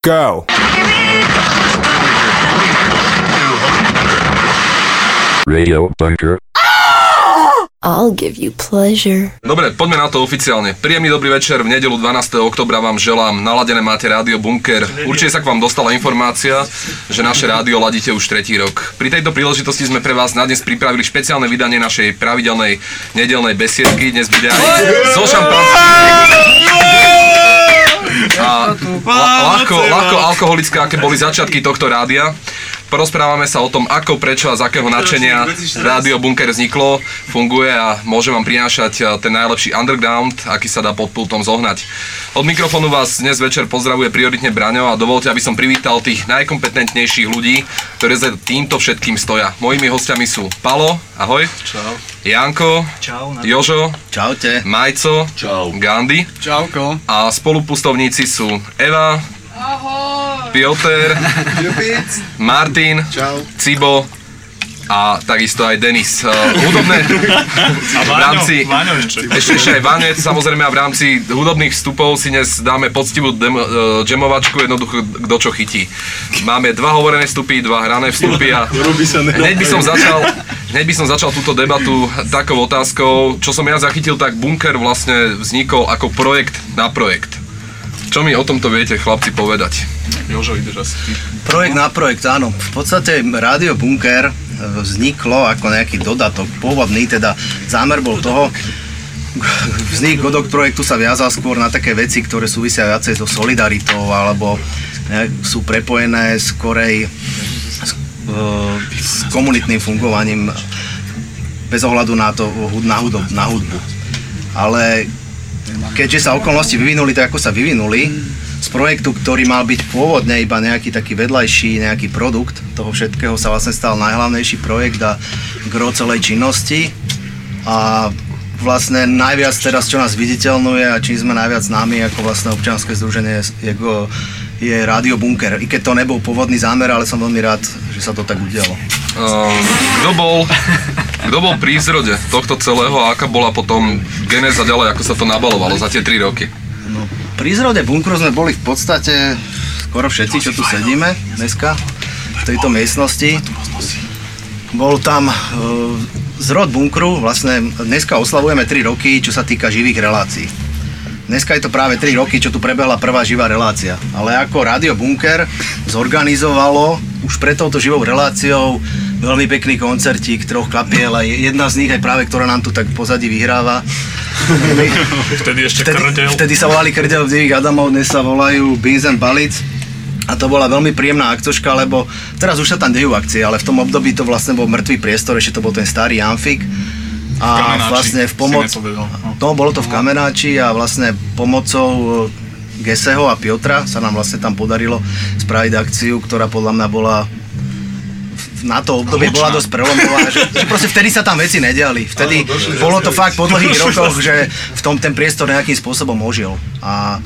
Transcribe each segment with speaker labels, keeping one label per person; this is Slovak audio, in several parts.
Speaker 1: Go!
Speaker 2: Radio Bunker.
Speaker 3: I'll give you pleasure.
Speaker 4: Dobre, poďme na to oficiálne. Príjemný dobrý večer, v nedelu 12. oktobra vám želám. Naladené máte rádio Bunker. Určite sa k vám dostala informácia, že naše rádio ladíte už tretí rok. Pri tejto príležitosti sme pre vás na dnes pripravili špeciálne vydanie našej pravidelnej nedelnej besiedky. Dnes bude aj so a ľahko, ľahko alkoholické, aké boli začiatky tohto rádia. Porozprávame sa o tom, ako, prečo a z akého nadšenia Rádio Bunker vzniklo, funguje a môže vám prinášať eh, ten najlepší underground, aký sa dá pod pultom zohnať. Od mikrofónu vás dnes večer pozdravuje prioritne Braňo a dovolte, aby som privítal tých najkompetentnejších ľudí, ktorí za týmto všetkým stoja. Mojimi hostiami sú Palo, ahoj.
Speaker 5: Čau.
Speaker 4: Janko.
Speaker 5: Čau.
Speaker 4: Jožo.
Speaker 5: Čaute.
Speaker 4: Majco.
Speaker 5: Čau.
Speaker 4: Gandhi.
Speaker 5: Čauko.
Speaker 4: A spolupustovníci sú Eva, Piotr, Martin,
Speaker 5: Čau.
Speaker 4: Cibo a takisto aj Denis. Uh, hudobné
Speaker 5: A
Speaker 4: v rámci,
Speaker 5: Váňo ešte.
Speaker 4: ešte, ešte aj Váňo, samozrejme a v rámci hudobných vstupov si dnes dáme poctivú dem, uh, jamovačku, jednoducho kto čo chytí. Máme dva hovorené vstupy, dva hrané vstupy a hneď by som začal, hneď by som začal túto debatu takou otázkou, čo som ja zachytil, tak Bunker vlastne vznikol ako projekt na projekt. Čo mi o tomto viete, chlapci, povedať?
Speaker 5: Jožo, ideš asi ty.
Speaker 6: Projekt na projekt, áno. V podstate Rádio Bunker e, vzniklo ako nejaký dodatok, pôvodný, teda zámer bol toho, vznik Godok projektu sa viazal skôr na také veci, ktoré súvisia viacej so solidaritou alebo nejak sú prepojené skorej s, e, s komunitným fungovaním bez ohľadu na to, na, hudob, na hudbu. Ale keďže sa okolnosti vyvinuli tak, ako sa vyvinuli, z projektu, ktorý mal byť pôvodne iba nejaký taký vedľajší, nejaký produkt toho všetkého sa vlastne stal najhlavnejší projekt a gro celej činnosti. A vlastne najviac teraz, čo nás viditeľnuje a čím sme najviac známi ako vlastne občianske združenie je, je Rádio Bunker. I keď to nebol pôvodný zámer, ale som veľmi rád, že sa to tak udialo.
Speaker 4: Uh, kto bol, kto bol pri zrode tohto celého a aká bola potom genéza ďalej, ako sa to nabalovalo za tie 3 roky?
Speaker 6: No, pri zrode bunkru sme boli v podstate skoro všetci, čo tu sedíme dneska v tejto miestnosti. Bol tam uh, zrod bunkru, vlastne dneska oslavujeme 3 roky, čo sa týka živých relácií. Dneska je to práve 3 roky, čo tu prebehla prvá živá relácia. Ale ako Rádio Bunker zorganizovalo už pred touto živou reláciou veľmi pekný koncertík troch kapiel a jedna z nich aj práve, ktorá nám tu tak pozadí vyhráva.
Speaker 5: Vtedy ešte
Speaker 6: Vtedy,
Speaker 5: krdel.
Speaker 6: vtedy sa volali Krdel divých Adamov, dnes sa volajú Beans and Balic. A to bola veľmi príjemná akcoška, lebo teraz už sa tam dejú akcie, ale v tom období to vlastne bol mŕtvý priestor, ešte to bol ten starý Amfik. A
Speaker 5: Kamenáči,
Speaker 6: vlastne v pomoc...
Speaker 5: no.
Speaker 6: No, bolo to v Kamenáči a vlastne pomocou e, Geseho a Piotra sa nám vlastne tam podarilo spraviť akciu, ktorá podľa mňa bola na to obdobie bola dosť prelomová, že, že proste vtedy sa tam veci nediali. Vtedy bolo to fakt po dlhých rokoch, že v tom ten priestor nejakým spôsobom ožil. A e,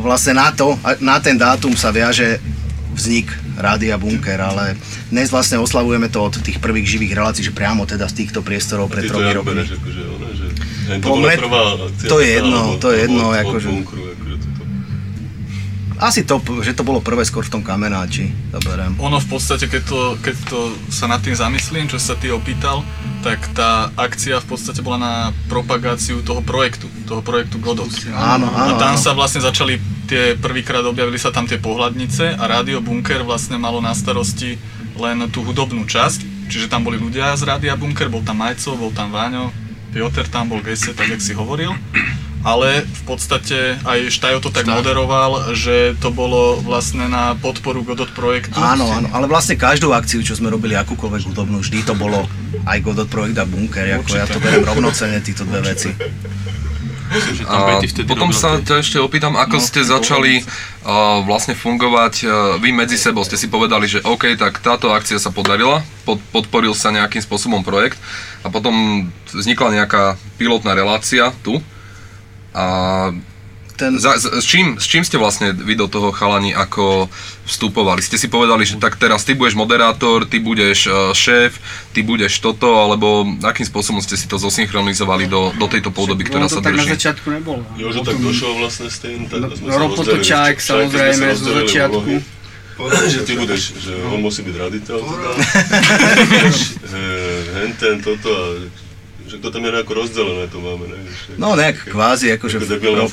Speaker 6: vlastne na to, na ten dátum sa viaže vznik Rádia Bunker, ale dnes vlastne oslavujeme to od tých prvých živých relácií, že priamo teda z týchto priestorov pred tromi rokmi.
Speaker 7: akože. Hej, to
Speaker 6: je jedno, to je jedno,
Speaker 7: od,
Speaker 6: akože-
Speaker 7: Od bunkru, akože toto.
Speaker 6: Asi to, že to bolo prvé skôr v tom kamenáči, to berem.
Speaker 5: Ono v podstate, keď to, keď to sa nad tým zamyslím, čo sa ty opýtal, tak tá akcia v podstate bola na propagáciu toho projektu, toho projektu Godot.
Speaker 6: Áno,
Speaker 5: A
Speaker 6: áno,
Speaker 5: tam
Speaker 6: áno.
Speaker 5: sa vlastne začali tie, prvýkrát objavili sa tam tie pohľadnice a Rádio Bunker vlastne malo na starosti len tú hudobnú časť, čiže tam boli ľudia z Rádia Bunker, bol tam Majco, bol tam Váňo, Piotr tam bol Gese, tak jak si hovoril. Ale v podstate aj Štajo to tak moderoval, že to bolo vlastne na podporu Godot projektu.
Speaker 6: Áno, áno, ale vlastne každú akciu, čo sme robili, akúkoľvek hudobnú, vždy to bolo aj Godot projekt a Bunker, ako ja to berem rovnocene, títo dve veci.
Speaker 7: Myslím, že tam Betty vtedy
Speaker 4: potom sa
Speaker 7: tie-
Speaker 4: ťa ešte opýtam, ako
Speaker 5: No,
Speaker 4: ste začali uh, vlastne fungovať uh, vy medzi sebou. Ste si povedali, že OK, tak táto akcia sa podarila, pod, podporil sa nejakým spôsobom projekt a potom vznikla nejaká pilotná relácia tu. A
Speaker 6: ten,
Speaker 4: Za, s, s, čím, s čím ste vlastne vy do toho chalani ako vstupovali? Ste si povedali, že tak teraz ty budeš moderátor, ty budeš uh, šéf, ty budeš toto, alebo akým spôsobom ste si to zosynchronizovali do, do tejto podoby, ktorá
Speaker 1: Ono to
Speaker 4: sa
Speaker 1: tak na
Speaker 4: drží?
Speaker 1: začiatku nebolo.
Speaker 7: Jožo tak došiel vlastne s tým, tak
Speaker 1: No,
Speaker 7: sme
Speaker 1: no,
Speaker 7: sa rozdelili.
Speaker 1: Točák,
Speaker 7: Čaj-
Speaker 1: samozrejme,
Speaker 7: sa
Speaker 1: zo začiatku.
Speaker 7: že ty budeš, že on musí byť raditeľ, teda. Henten, toto a že to tam je nejako rozdelené, to máme, ne? Že-
Speaker 6: no nejak kvázi, akože
Speaker 7: Ako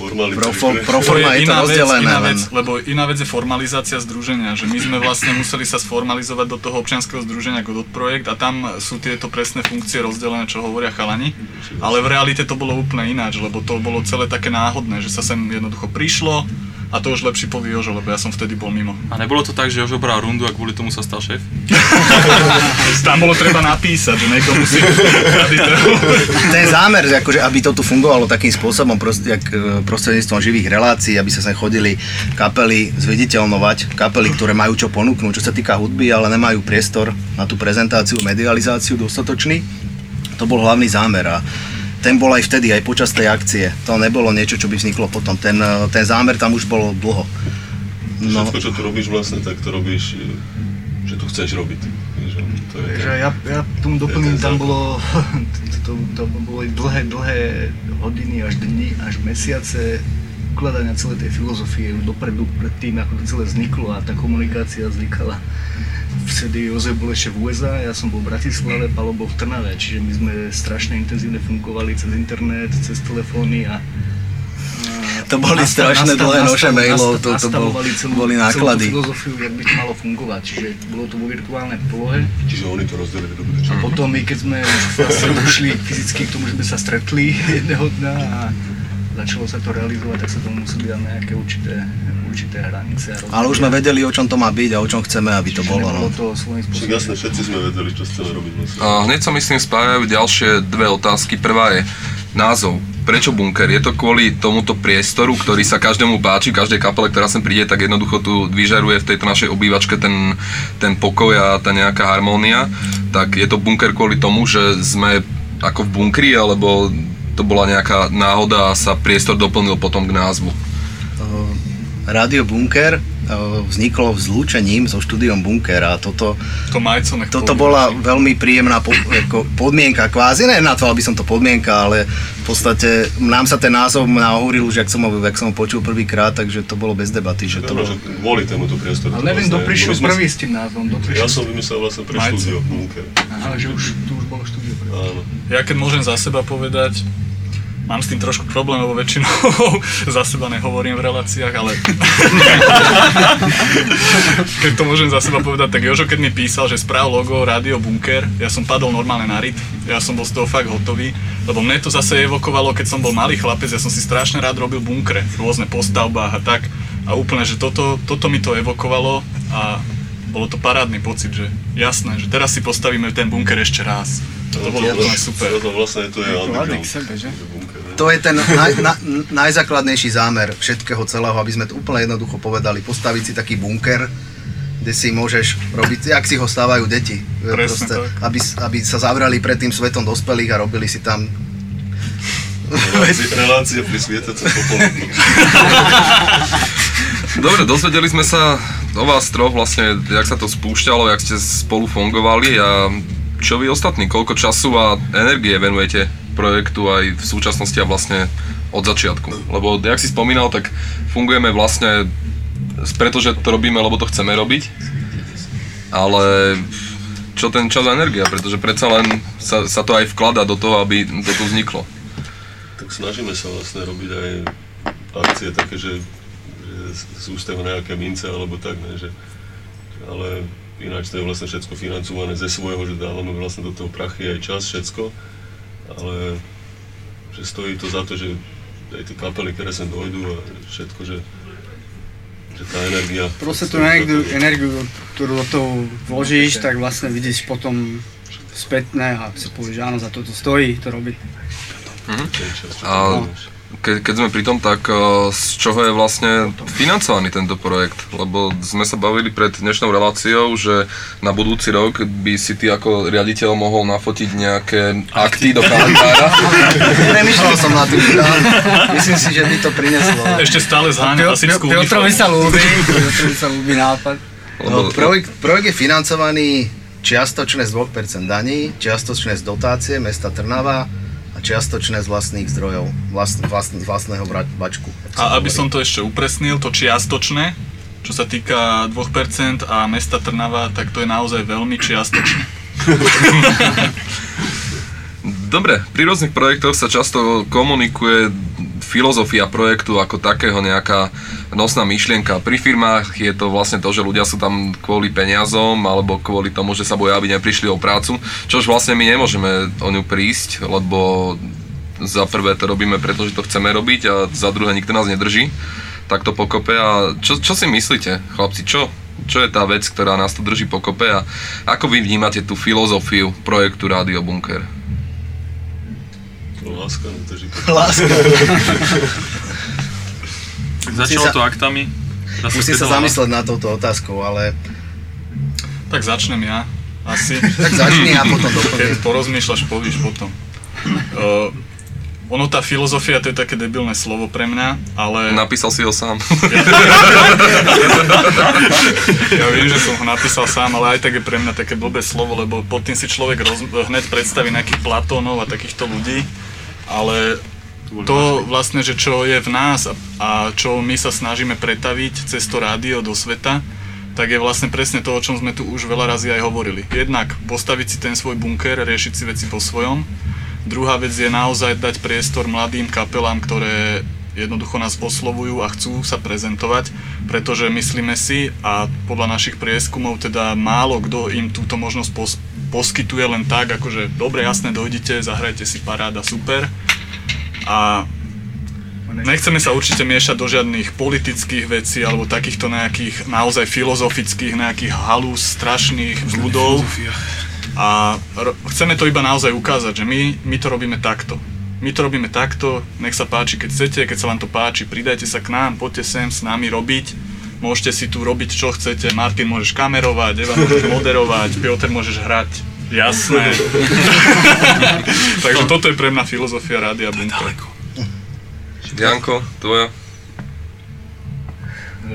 Speaker 6: pro, pro, pro,
Speaker 7: že-
Speaker 6: pro forma je to
Speaker 5: iná vec,
Speaker 6: rozdelené,
Speaker 5: iná vec, lebo iná vec je formalizácia združenia, že my sme vlastne museli sa sformalizovať do toho občianskeho združenia Godot Projekt a tam sú tieto presné funkcie rozdelené, čo hovoria chalani, ale v realite to bolo úplne ináč, lebo to bolo celé také náhodné, že sa sem jednoducho prišlo a to už lepší povie Jožo, lebo ja som vtedy bol mimo.
Speaker 8: A nebolo to tak, že Jožo bral rundu a kvôli tomu sa stal šéf?
Speaker 5: Tam bolo treba napísať, že niekto musí raditeľ.
Speaker 6: ten zámer, akože, aby to tu fungovalo takým spôsobom, prost, jak, e, prostredníctvom živých relácií, aby sa sem chodili kapely zviditeľnovať, kapely, ktoré majú čo ponúknuť, čo sa týka hudby, ale nemajú priestor na tú prezentáciu, medializáciu dostatočný. To bol hlavný zámer a ten bol aj vtedy, aj počas tej akcie. To nebolo niečo, čo by vzniklo potom. Ten, e, ten zámer tam už bol dlho. No,
Speaker 7: Všetko, čo tu robíš vlastne, tak to robíš, eh, že to chceš robiť. To je
Speaker 1: Takže ja, ja tomu doplním, tam bolo, to, to boli dlhé, dlhé hodiny až dni, až mesiace ukladania celej tej filozofie dopredu, pred tým, ako to celé vzniklo a tá komunikácia vznikala. Vtedy Jozef bol ešte v USA, ja som bol v Bratislave, Palo bol v Trnave, čiže my sme strašne intenzívne fungovali cez internet, cez telefóny a
Speaker 6: To boli
Speaker 1: nastav-
Speaker 6: strašné
Speaker 1: nastav-
Speaker 6: dlhé noše
Speaker 1: nastav-
Speaker 6: mailov, to- to bol-
Speaker 1: celú,
Speaker 6: boli
Speaker 1: celú
Speaker 6: náklady.
Speaker 1: filozofiu, jak by to malo fungovať, čiže bolo to vo virtuálnej polohe.
Speaker 7: Čiže oni to rozdelili do budúča.
Speaker 1: A potom my, keď sme už vlastne došli fyzicky k tomu, že sme sa stretli jedného dňa a začalo sa to realizovať, tak sa tomu museli dať nejaké určité, určité hranice. A
Speaker 6: ale už sme vedeli, o čom to má byť a o čom chceme, aby to
Speaker 1: Čiže
Speaker 6: bolo. No.
Speaker 1: to
Speaker 7: Však jasne, všetci sme vedeli, čo chceme robiť.
Speaker 4: A hneď sa myslím spájajú ďalšie dve otázky. Prvá je názov. Prečo bunker? Je to kvôli tomuto priestoru, ktorý sa každému páči, každej kapele, ktorá sem príde, tak jednoducho tu vyžaruje v tejto našej obývačke ten, ten pokoj a tá nejaká harmónia. Tak je to bunker kvôli tomu, že sme ako v bunkri, alebo to bola nejaká náhoda a sa priestor doplnil potom k názvu.
Speaker 6: Rádio Bunker eh, vzniklo zlúčením so štúdiom Bunker a toto,
Speaker 5: To Majco
Speaker 6: toto bola veľmi príjemná po, podmienka kvázi, ne na to, aby som to podmienka, ale v podstate nám sa ten názov nahúril už, jak som ho, jak som ho počul prvýkrát, takže to bolo bez debaty, že to
Speaker 7: Áno,
Speaker 6: bolo...
Speaker 7: že kvôli tomuto priestoru.
Speaker 1: Ale neviem, kto
Speaker 7: vlastne-
Speaker 1: prišiel
Speaker 7: sme-
Speaker 1: prvý s tým názvom.
Speaker 7: Ja som vymyslel vlastne pre
Speaker 5: Majco.
Speaker 7: štúdio Bunker.
Speaker 1: Aha, že už, tu už bolo štúdio. prvý.
Speaker 7: Áno.
Speaker 5: Ja keď môžem za seba povedať, mám s tým trošku problém, lebo väčšinou za seba nehovorím v reláciách, ale keď to môžem za seba povedať, tak Jožo keď mi písal, že správ logo Radio Bunker, ja som padol normálne na ryt, ja som bol z toho fakt hotový, lebo mne to zase evokovalo, keď som bol malý chlapec, ja som si strašne rád robil bunkre, rôzne postavbách a tak a úplne, že toto, toto mi to evokovalo a bolo to parádny pocit, že jasné, že teraz si postavíme ten bunker ešte raz. To bolo úplne super.
Speaker 7: To vlastne to je
Speaker 1: To k sebe, že?
Speaker 6: To je ten naj, na, najzákladnejší zámer všetkého celého, aby sme to úplne jednoducho povedali. Postaviť si taký bunker, kde si môžeš robiť, jak si ho stávajú deti.
Speaker 5: Presne tak.
Speaker 6: aby, aby sa zavrali pred tým svetom dospelých a robili si tam
Speaker 7: Relácie, relácie pri svietacom popoludní.
Speaker 4: Dobre, dozvedeli sme sa o vás troch vlastne, jak sa to spúšťalo, jak ste spolu fungovali a čo vy ostatní, koľko času a energie venujete projektu aj v súčasnosti a vlastne od začiatku. Lebo, jak si spomínal, tak fungujeme vlastne pretože to robíme, lebo to chceme robiť, ale čo ten čas a energia, pretože predsa len sa, sa to aj vklada do toho, aby to tu vzniklo.
Speaker 7: Tak snažíme sa vlastne robiť aj akcie také, že, že sú z toho nejaké mince alebo tak, ne, že, ale ináč to je vlastne všetko financované ze svojho, že dávame vlastne do toho prachy aj čas, všetko, ale že stojí to za to, že aj tie kapely, ktoré sem dojdú a všetko, že, že tá energia...
Speaker 1: Proste tú energiu, energiu, ktorú do toho vložíš, tak vlastne vidíš potom spätne a si povieš, že áno, za toto stojí to robiť.
Speaker 7: čo
Speaker 4: A
Speaker 7: máš.
Speaker 4: Ke, keď sme pri tom, tak uh, z čoho je vlastne financovaný tento projekt? Lebo sme sa bavili pred dnešnou reláciou, že na budúci rok by si ty ako riaditeľ mohol nafotiť nejaké akty do kalendára.
Speaker 6: Premýšľal som na tým, myslím si, že by to prineslo.
Speaker 5: Ešte stále zháňa asijskú
Speaker 9: Piotrovi sa ľúbi, Piotrovi sa ľúbi nápad.
Speaker 6: No, projekt, projekt je financovaný čiastočne z 2% daní, čiastočne z dotácie mesta Trnava a čiastočne z vlastných zdrojov, vlast, vlast, vlastného bačku.
Speaker 5: A aby
Speaker 6: hovorí.
Speaker 5: som to ešte upresnil, to čiastočné, čo sa týka 2% a mesta Trnava, tak to je naozaj veľmi čiastočné.
Speaker 4: Dobre, pri rôznych projektoch sa často komunikuje filozofia projektu ako takého, nejaká nosná myšlienka. Pri firmách je to vlastne to, že ľudia sú tam kvôli peniazom alebo kvôli tomu, že sa boja, aby neprišli o prácu, čož vlastne my nemôžeme o ňu prísť, lebo za prvé to robíme, pretože to chceme robiť a za druhé nikto nás nedrží takto pokope. A čo, čo si myslíte, chlapci, čo, čo je tá vec, ktorá nás tu drží pokope a ako vy vnímate tú filozofiu projektu Radio Bunker?
Speaker 7: Láska, no to je
Speaker 6: Láska.
Speaker 8: Začalo
Speaker 6: sa-
Speaker 8: to aktami.
Speaker 6: Musím sa zamyslieť na touto otázkou, ale
Speaker 5: Tak začnem ja. Asi.
Speaker 6: tak začni a potom doplním.
Speaker 5: Keď porozmýšľaš, povíš potom. Uh, ono tá filozofia, to je také debilné slovo pre mňa, ale
Speaker 4: Napísal si ho sám.
Speaker 5: ja viem, že som ho napísal sám, ale aj tak je pre mňa také blbé slovo, lebo pod tým si človek roz, hneď predstaví nejakých Platónov a takýchto ľudí, ale to vlastne, že čo je v nás a, čo my sa snažíme pretaviť cez to rádio do sveta, tak je vlastne presne to, o čom sme tu už veľa razy aj hovorili. Jednak postaviť si ten svoj bunker, riešiť si veci po svojom. Druhá vec je naozaj dať priestor mladým kapelám, ktoré jednoducho nás oslovujú a chcú sa prezentovať, pretože myslíme si a podľa našich prieskumov teda málo kto im túto možnosť pos- poskytuje len tak, akože dobre, jasne, dojdite, zahrajte si paráda, super. A nechceme sa určite miešať do žiadnych politických vecí alebo takýchto nejakých naozaj filozofických nejakých halús, strašných ľudov. A chceme to iba naozaj ukázať, že my, my to robíme takto. My to robíme takto, nech sa páči, keď chcete, keď sa vám to páči, pridajte sa k nám, poďte sem s nami robiť. Môžete si tu robiť, čo chcete. Martin môžeš kamerovať, Eva môžeš moderovať, Piotr môžeš hrať. Jasné. Takže toto je pre mňa filozofia Rádia Bunker.
Speaker 4: Janko, tvoja?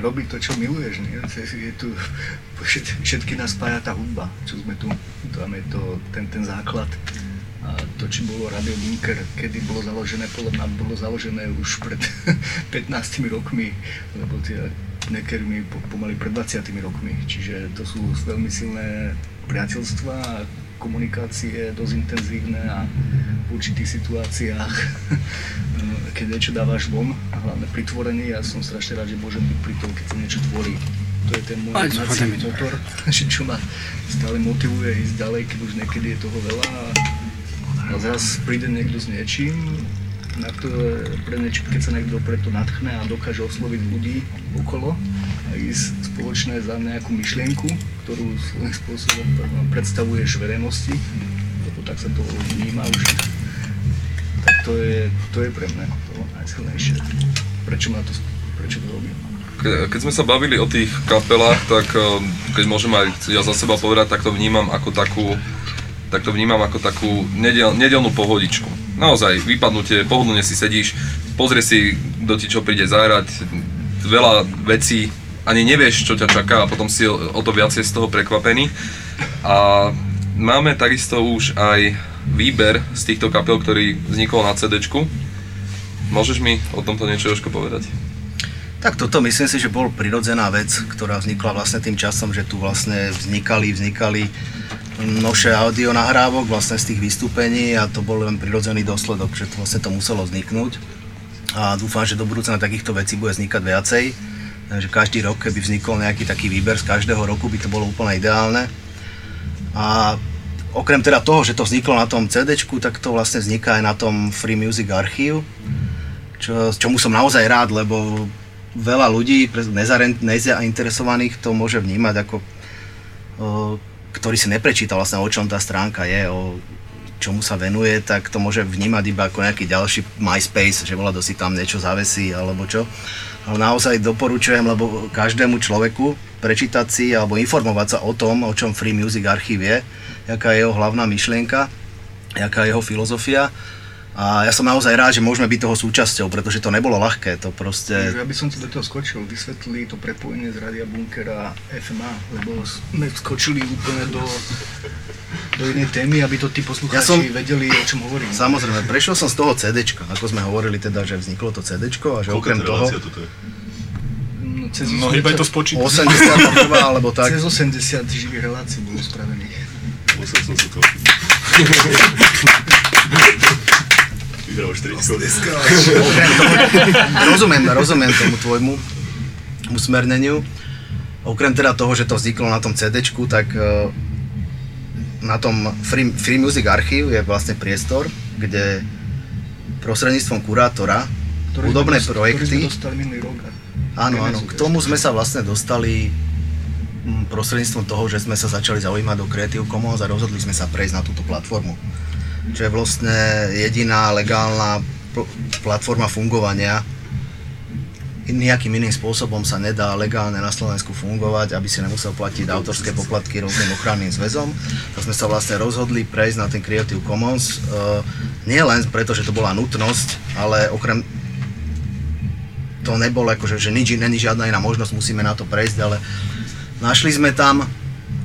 Speaker 1: robiť to, čo miluješ. Nie? Je tu, všet, všetky nás spája tá hudba, čo sme tu. Tam je to ten, ten základ. To, či bolo Radio Bunker, kedy bolo založené, podľa mňa bolo založené už pred 15 rokmi, lebo tie nekermi po, pomaly pred 20 rokmi. Čiže to sú veľmi silné priateľstva a komunikácie dosť intenzívne a v určitých situáciách, keď niečo dávaš von, hlavne pri tvorení, ja som strašne rád, že môžem byť pri tom, keď sa niečo tvorí. To je ten môj hnací motor, čo ma stále motivuje ísť ďalej, keď už niekedy je toho veľa a, zraz príde niekto s niečím, na ktoré, pre niečo, keď sa niekto preto natchne a dokáže osloviť ľudí okolo a ísť spoločne za nejakú myšlienku, ktorú svojím spôsobom predstavuješ verejnosti, lebo tak sa to vníma už, tak to je, to je pre mňa to najsilnejšie. Prečo ma to, prečo to robím?
Speaker 4: Ke- Keď sme sa bavili o tých kapelách, tak eh, keď môžem aj ja za seba povedať, tak to vnímam ako takú tak to vnímam ako takú nedel, nedelnú pohodičku. Naozaj, vypadnutie, pohodlne si sedíš, pozrie si, kto ti čo príde zahrať, veľa vecí, ani nevieš, čo ťa čaká a potom si o, to viacej z toho prekvapený. A máme takisto už aj výber z týchto kapel, ktorý vznikol na cd Môžeš mi o tomto niečo Jožko povedať?
Speaker 6: Tak toto myslím si, že bol prirodzená vec, ktorá vznikla vlastne tým časom, že tu vlastne vznikali, vznikali množšie audio nahrávok vlastne z tých vystúpení a to bol len prirodzený dôsledok, že to vlastne to muselo vzniknúť. A dúfam, že do budúcna takýchto vecí bude vznikať viacej. Takže každý rok, keby vznikol nejaký taký výber z každého roku, by to bolo úplne ideálne. A okrem teda toho, že to vzniklo na tom CD, tak to vlastne vzniká aj na tom Free Music Archive, čo, čomu som naozaj rád, lebo veľa ľudí nezainteresovaných to môže vnímať ako, ktorý si neprečítal vlastne o čom tá stránka je, o čomu sa venuje, tak to môže vnímať iba ako nejaký ďalší MySpace, že volá, si tam niečo zavesí alebo čo. Ale naozaj doporučujem, lebo každému človeku prečítať si alebo informovať sa o tom, o čom Free Music Archive je, aká je jeho hlavná myšlienka, aká je jeho filozofia. A ja som naozaj rád, že môžeme byť toho súčasťou, pretože to nebolo ľahké, to proste...
Speaker 1: Ja by som ti do toho skočil, vysvetlili to prepojenie z Radia Bunkera FMA, lebo sme skočili úplne do, do inej témy, aby to tí poslucháči ja som, vedeli, o čom hovorím.
Speaker 6: Samozrejme, prešiel som z toho CDčka, ako sme hovorili teda, že vzniklo to CDčko a že okrem toho...
Speaker 1: No, cez
Speaker 5: no hýbaj to spočítať.
Speaker 6: 81 alebo tak.
Speaker 1: Cez 80 živých relácií bolo spravených.
Speaker 7: Musel som si to. Vyhral 4
Speaker 6: rozumiem, rozumiem tomu tvojmu usmerneniu. Okrem teda toho, že to vzniklo na tom CD, tak e, na tom Free, Free Music Archive je vlastne priestor, kde prostredníctvom kurátora
Speaker 1: ktorý
Speaker 6: hudobné
Speaker 1: sme,
Speaker 6: projekty...
Speaker 1: Ktorý sme dostali minulý rok.
Speaker 6: Áno, áno, k tomu sme sa vlastne dostali prostredníctvom toho, že sme sa začali zaujímať do Creative Commons a rozhodli sme sa prejsť na túto platformu. Čo je vlastne jediná legálna pl- platforma fungovania. Nejakým iným spôsobom sa nedá legálne na Slovensku fungovať, aby si nemusel platiť autorské poplatky rôznym ochranným zväzom. Tak sme sa vlastne rozhodli prejsť na ten Creative Commons. Uh, nie len preto, že to bola nutnosť, ale okrem to nebolo akože, že nič, není žiadna iná možnosť, musíme na to prejsť, ale našli sme tam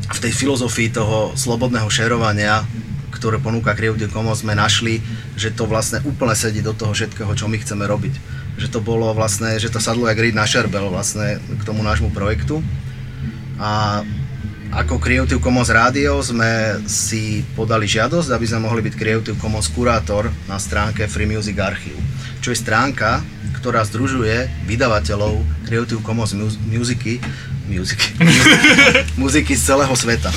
Speaker 6: v tej filozofii toho slobodného šerovania, ktoré ponúka Creative Commons, sme našli, že to vlastne úplne sedí do toho všetkého, čo my chceme robiť. Že to bolo vlastne, že to sadlo jak na šerbel vlastne k tomu nášmu projektu. A ako Creative Commons Radio sme si podali žiadosť, aby sme mohli byť Creative Commons kurátor na stránke Free Music Archive, čo je stránka, ktorá združuje vydavateľov Creative Commons muziky, muziky, muziky z celého sveta.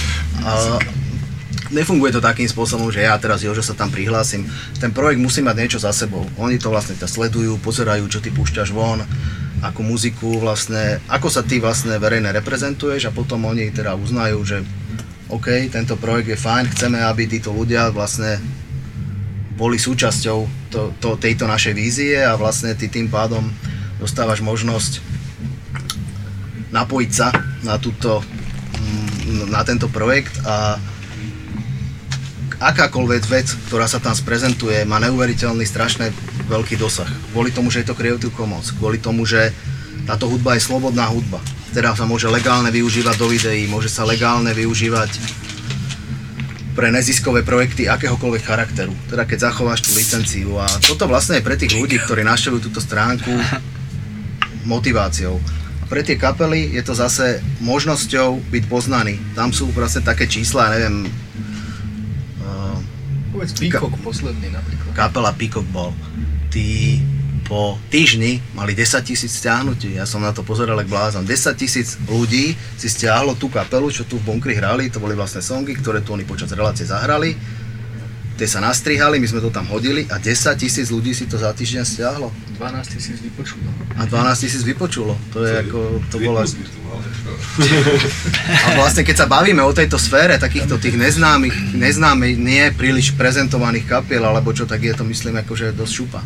Speaker 6: A nefunguje to takým spôsobom, že ja teraz Jožo sa tam prihlásim. Ten projekt musí mať niečo za sebou. Oni to vlastne ťa sledujú, pozerajú, čo ty púšťaš von, akú muziku vlastne, ako sa ty vlastne verejne reprezentuješ a potom oni teda uznajú, že OK, tento projekt je fajn, chceme, aby títo ľudia vlastne boli súčasťou to, to, tejto našej vízie a vlastne ty tým pádom dostávaš možnosť napojiť sa na, túto, mm, na tento projekt a akákoľvek vec, ktorá sa tam sprezentuje, má neuveriteľný, strašne veľký dosah. Kvôli tomu, že je to Creative Commons, kvôli tomu, že táto hudba je slobodná hudba. Teda sa môže legálne využívať do videí, môže sa legálne využívať pre neziskové projekty akéhokoľvek charakteru, teda keď zachováš tú licenciu a toto vlastne je pre tých ľudí, ktorí našťavujú túto stránku motiváciou. A pre tie kapely je to zase možnosťou byť poznaný. Tam sú vlastne také čísla, neviem...
Speaker 1: Povedz Peacock ka- posledný napríklad.
Speaker 6: Kapela Peacock bol. Tí po týždni mali 10 tisíc stiahnutí. Ja som na to pozeral jak blázon. 10 tisíc ľudí si stiahlo tú kapelu, čo tu v bunkri hrali. To boli vlastne songy, ktoré tu oni počas relácie zahrali. Tie sa nastrihali, my sme to tam hodili a 10 tisíc ľudí si to za týždeň stiahlo.
Speaker 1: 12 tisíc vypočulo.
Speaker 6: A 12 tisíc vypočulo. To je ako, to bolo... A vlastne keď sa bavíme o tejto sfére takýchto tých neznámych, neznámych, nie príliš prezentovaných kapiel, alebo čo, tak je to myslím akože dosť šupa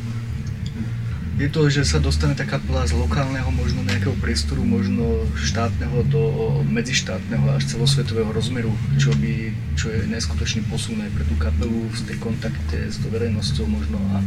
Speaker 1: je to, že sa dostane taká kapela z lokálneho, možno nejakého priestoru, možno štátneho do medzištátneho až celosvetového rozmeru, čo, by, čo je neskutočný posun aj pre tú kapelu v tej kontakte s tou verejnosťou možno a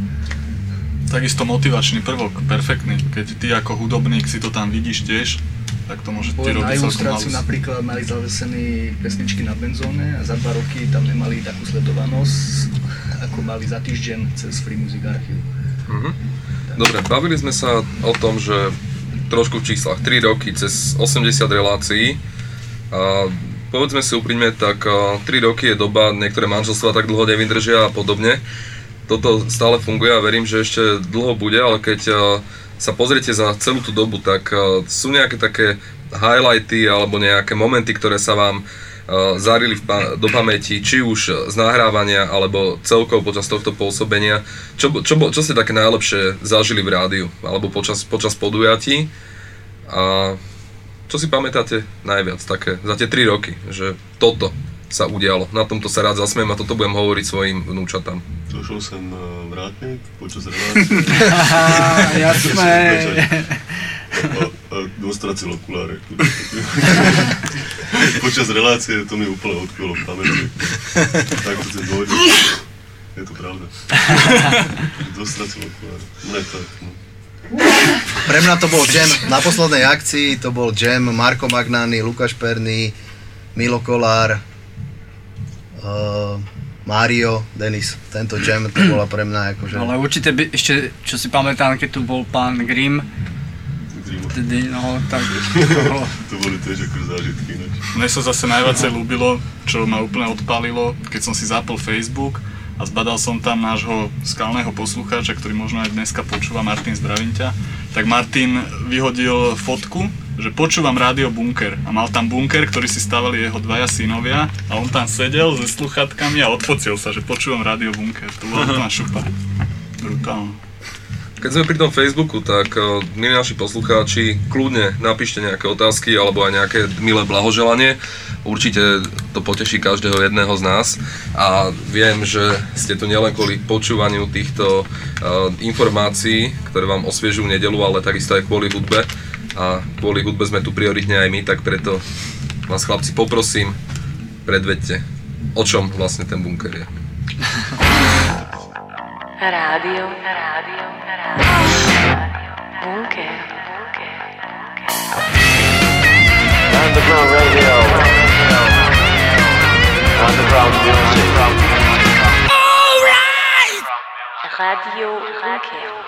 Speaker 5: Takisto motivačný prvok, perfektný. Keď ty ako hudobník si to tam vidíš tiež, tak to môže ti robiť
Speaker 1: Na ilustráciu napríklad mali zavesený pesničky na benzóne a za dva roky tam nemali takú sledovanosť, ako mali za týždeň cez Free Music Archive. Mm-hmm.
Speaker 4: Dobre, bavili sme sa o tom, že trošku v číslach 3 roky cez 80 relácií a povedzme si úprimne, tak 3 roky je doba, niektoré manželstva tak dlho nevydržia a podobne. Toto stále funguje a verím, že ešte dlho bude, ale keď sa pozriete za celú tú dobu, tak sú nejaké také highlighty alebo nejaké momenty, ktoré sa vám zarili do pamäti, či už z nahrávania, alebo celkovo počas tohto pôsobenia. Čo, čo, čo ste také najlepšie zažili v rádiu, alebo počas, počas podujatí? A čo si pamätáte najviac také, za tie 3 roky, že toto sa udialo. Na tomto sa rád zasmiem a toto budem hovoriť svojim vnúčatám.
Speaker 7: Došol sem na vrátnik počas relácie.
Speaker 9: Jasné.
Speaker 7: A, a dostracil okuláre. Počas relácie to mi úplne odkvilo v pamäti. Tak to si dôjde. Je to pravda. Dostracil okuláre. Ne tak, no.
Speaker 6: Pre mňa to bol jam, na poslednej akcii to bol jam Marko Magnani, Lukáš Perný, Milo Kolár, uh, Mario, Denis. Tento jam to bola pre mňa akože...
Speaker 9: Ale určite by, ešte, čo si pamätám, keď tu bol pán Grimm, Tedy, no, tak to bolo.
Speaker 7: To boli tiež akože zážitky ináč.
Speaker 5: Mne sa zase najviacej ľúbilo, čo ma úplne odpálilo, keď som si zapol Facebook a zbadal som tam nášho skalného poslucháča, ktorý možno aj dneska počúva, Martin, zdravím ťa. Tak Martin vyhodil fotku, že počúvam rádio Bunker a mal tam bunker, ktorý si stavali jeho dvaja synovia a on tam sedel so sluchatkami a odfocil sa, že počúvam rádio Bunker. To bolo úplná šupa. Brutálne.
Speaker 4: Keď sme pri tom Facebooku, tak eh, milí naši poslucháči, kľudne napíšte nejaké otázky alebo aj nejaké milé blahoželanie. Určite to poteší každého jedného z nás a viem, že ste tu nielen kvôli počúvaniu týchto uh, informácií, ktoré vám osviežujú nedelu, ale takisto aj kvôli hudbe. A kvôli hudbe sme tu prioritne aj my, tak preto vás chlapci poprosím, predvedte, o čom vlastne ten bunker je.
Speaker 3: Radio, radio, radio. Bunker.
Speaker 10: Underground radio. Underground music.
Speaker 3: All right. Radio Bunker.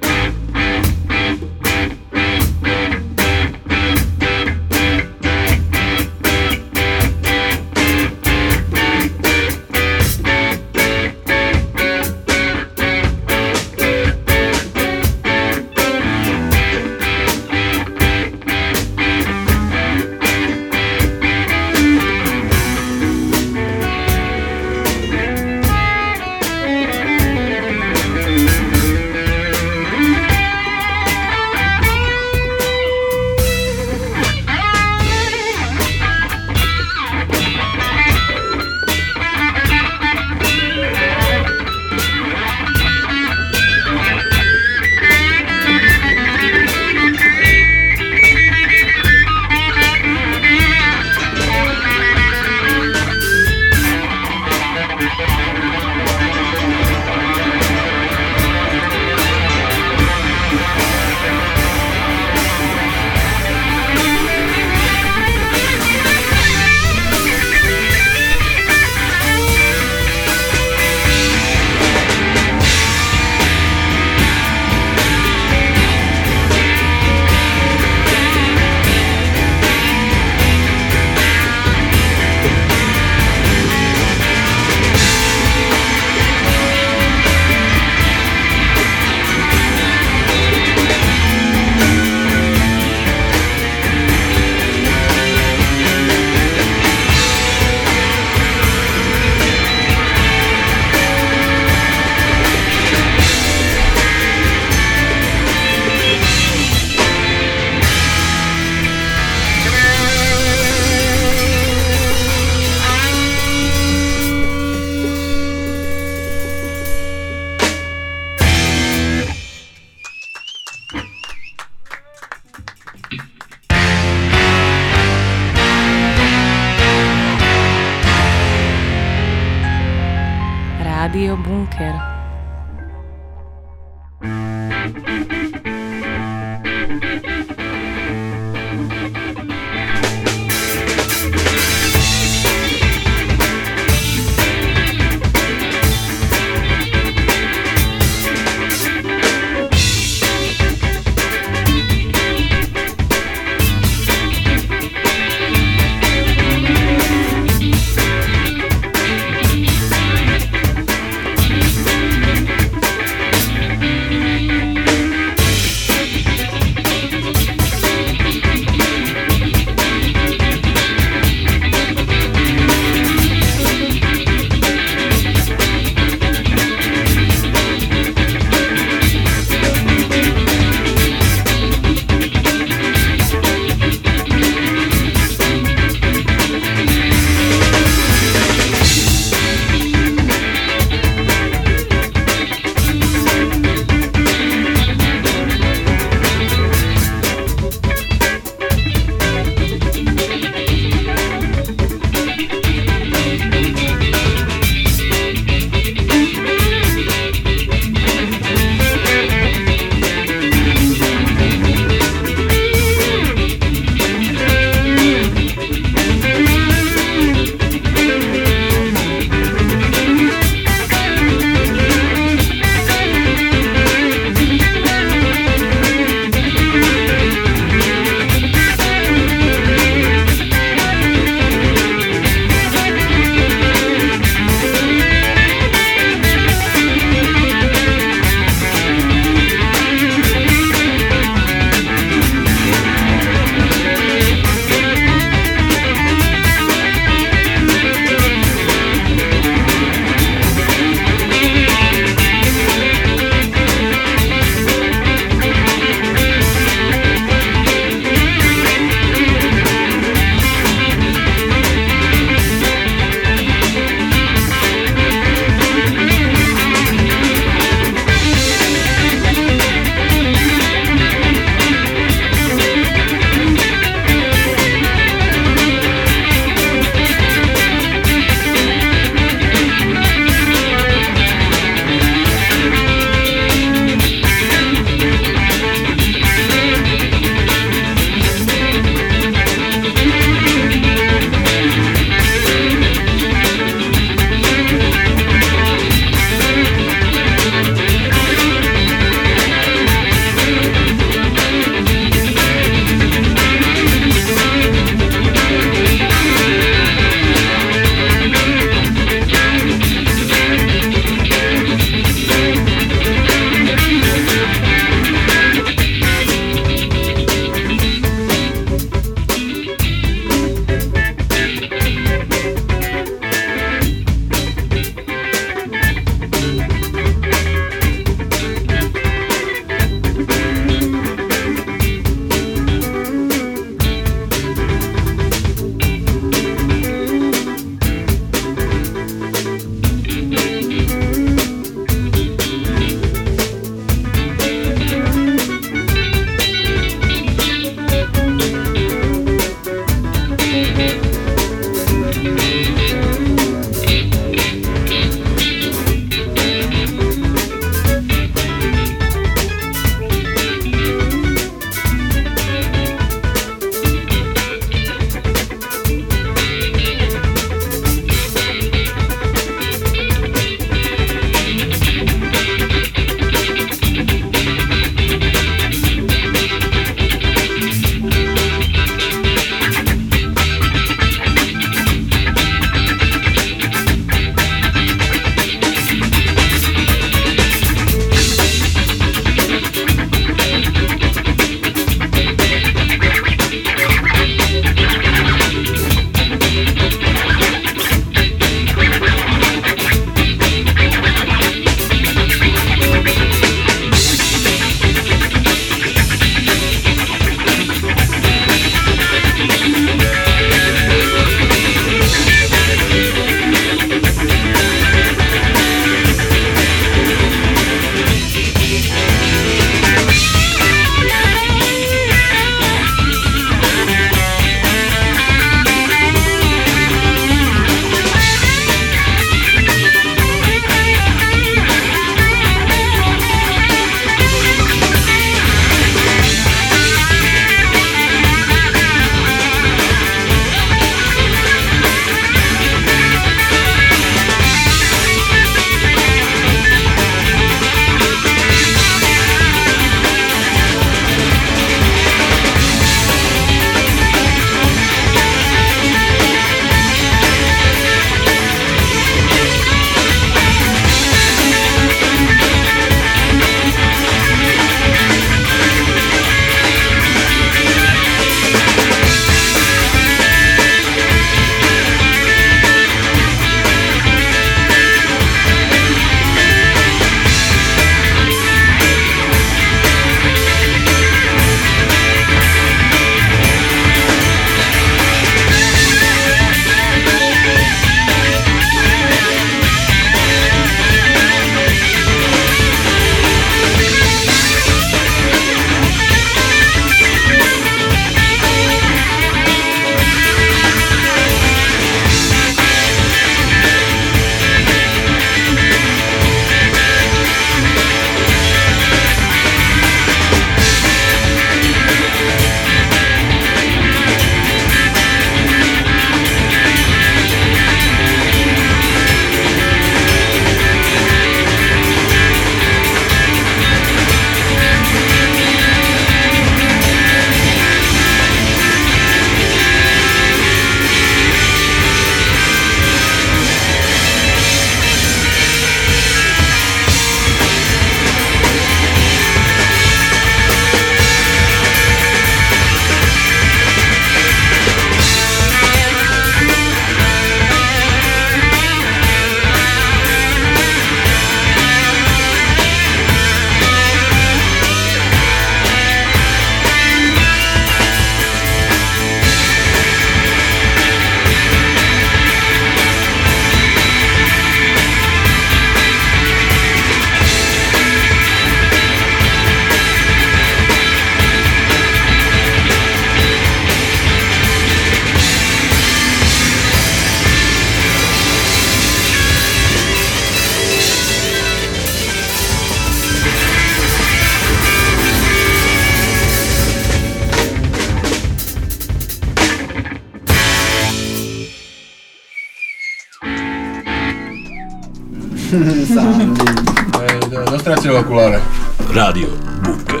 Speaker 11: Dostratil okuláre.
Speaker 10: Rádio Bunker.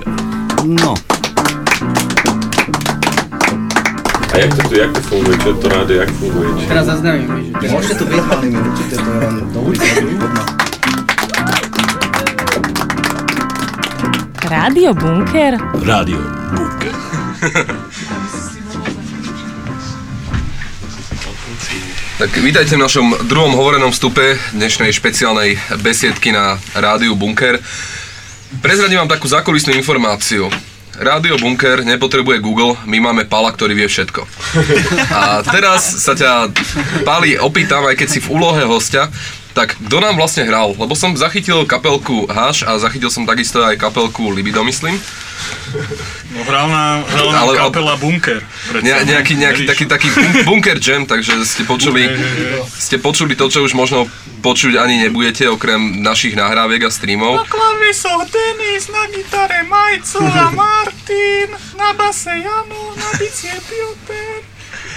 Speaker 6: No.
Speaker 7: A jak to, jak to funguje? Čo to rádio, jak funguje? Či-
Speaker 9: Teraz zaznamím, že.
Speaker 6: Môžete to byť malými, určite to je len do ulice. hodno.
Speaker 3: Rádio Bunker?
Speaker 10: Rádio Bunker.
Speaker 4: Tak vítajte v našom druhom hovorenom vstupe dnešnej špeciálnej besiedky na Rádiu Bunker. Prezradím vám takú zákulisnú informáciu. Rádio Bunker nepotrebuje Google, my máme Pala, ktorý vie všetko. A teraz sa ťa, Pali, opýtam, aj keď si v úlohe hostia, tak kto nám vlastne hral? Lebo som zachytil kapelku Haš a zachytil som takisto aj kapelku Libido, myslím.
Speaker 5: No hral nám, hral nám
Speaker 4: Ale-
Speaker 5: kapela Bunker.
Speaker 4: Ne, nejaký, nejaký taký, taký bun- bunker jam, takže ste počuli, ste počuli to, čo už možno počuť ani nebudete, okrem našich nahrávek a streamov.
Speaker 5: klavisoch Denis, na gitare Majco a Martin, na base Jano, na bicie Piotr,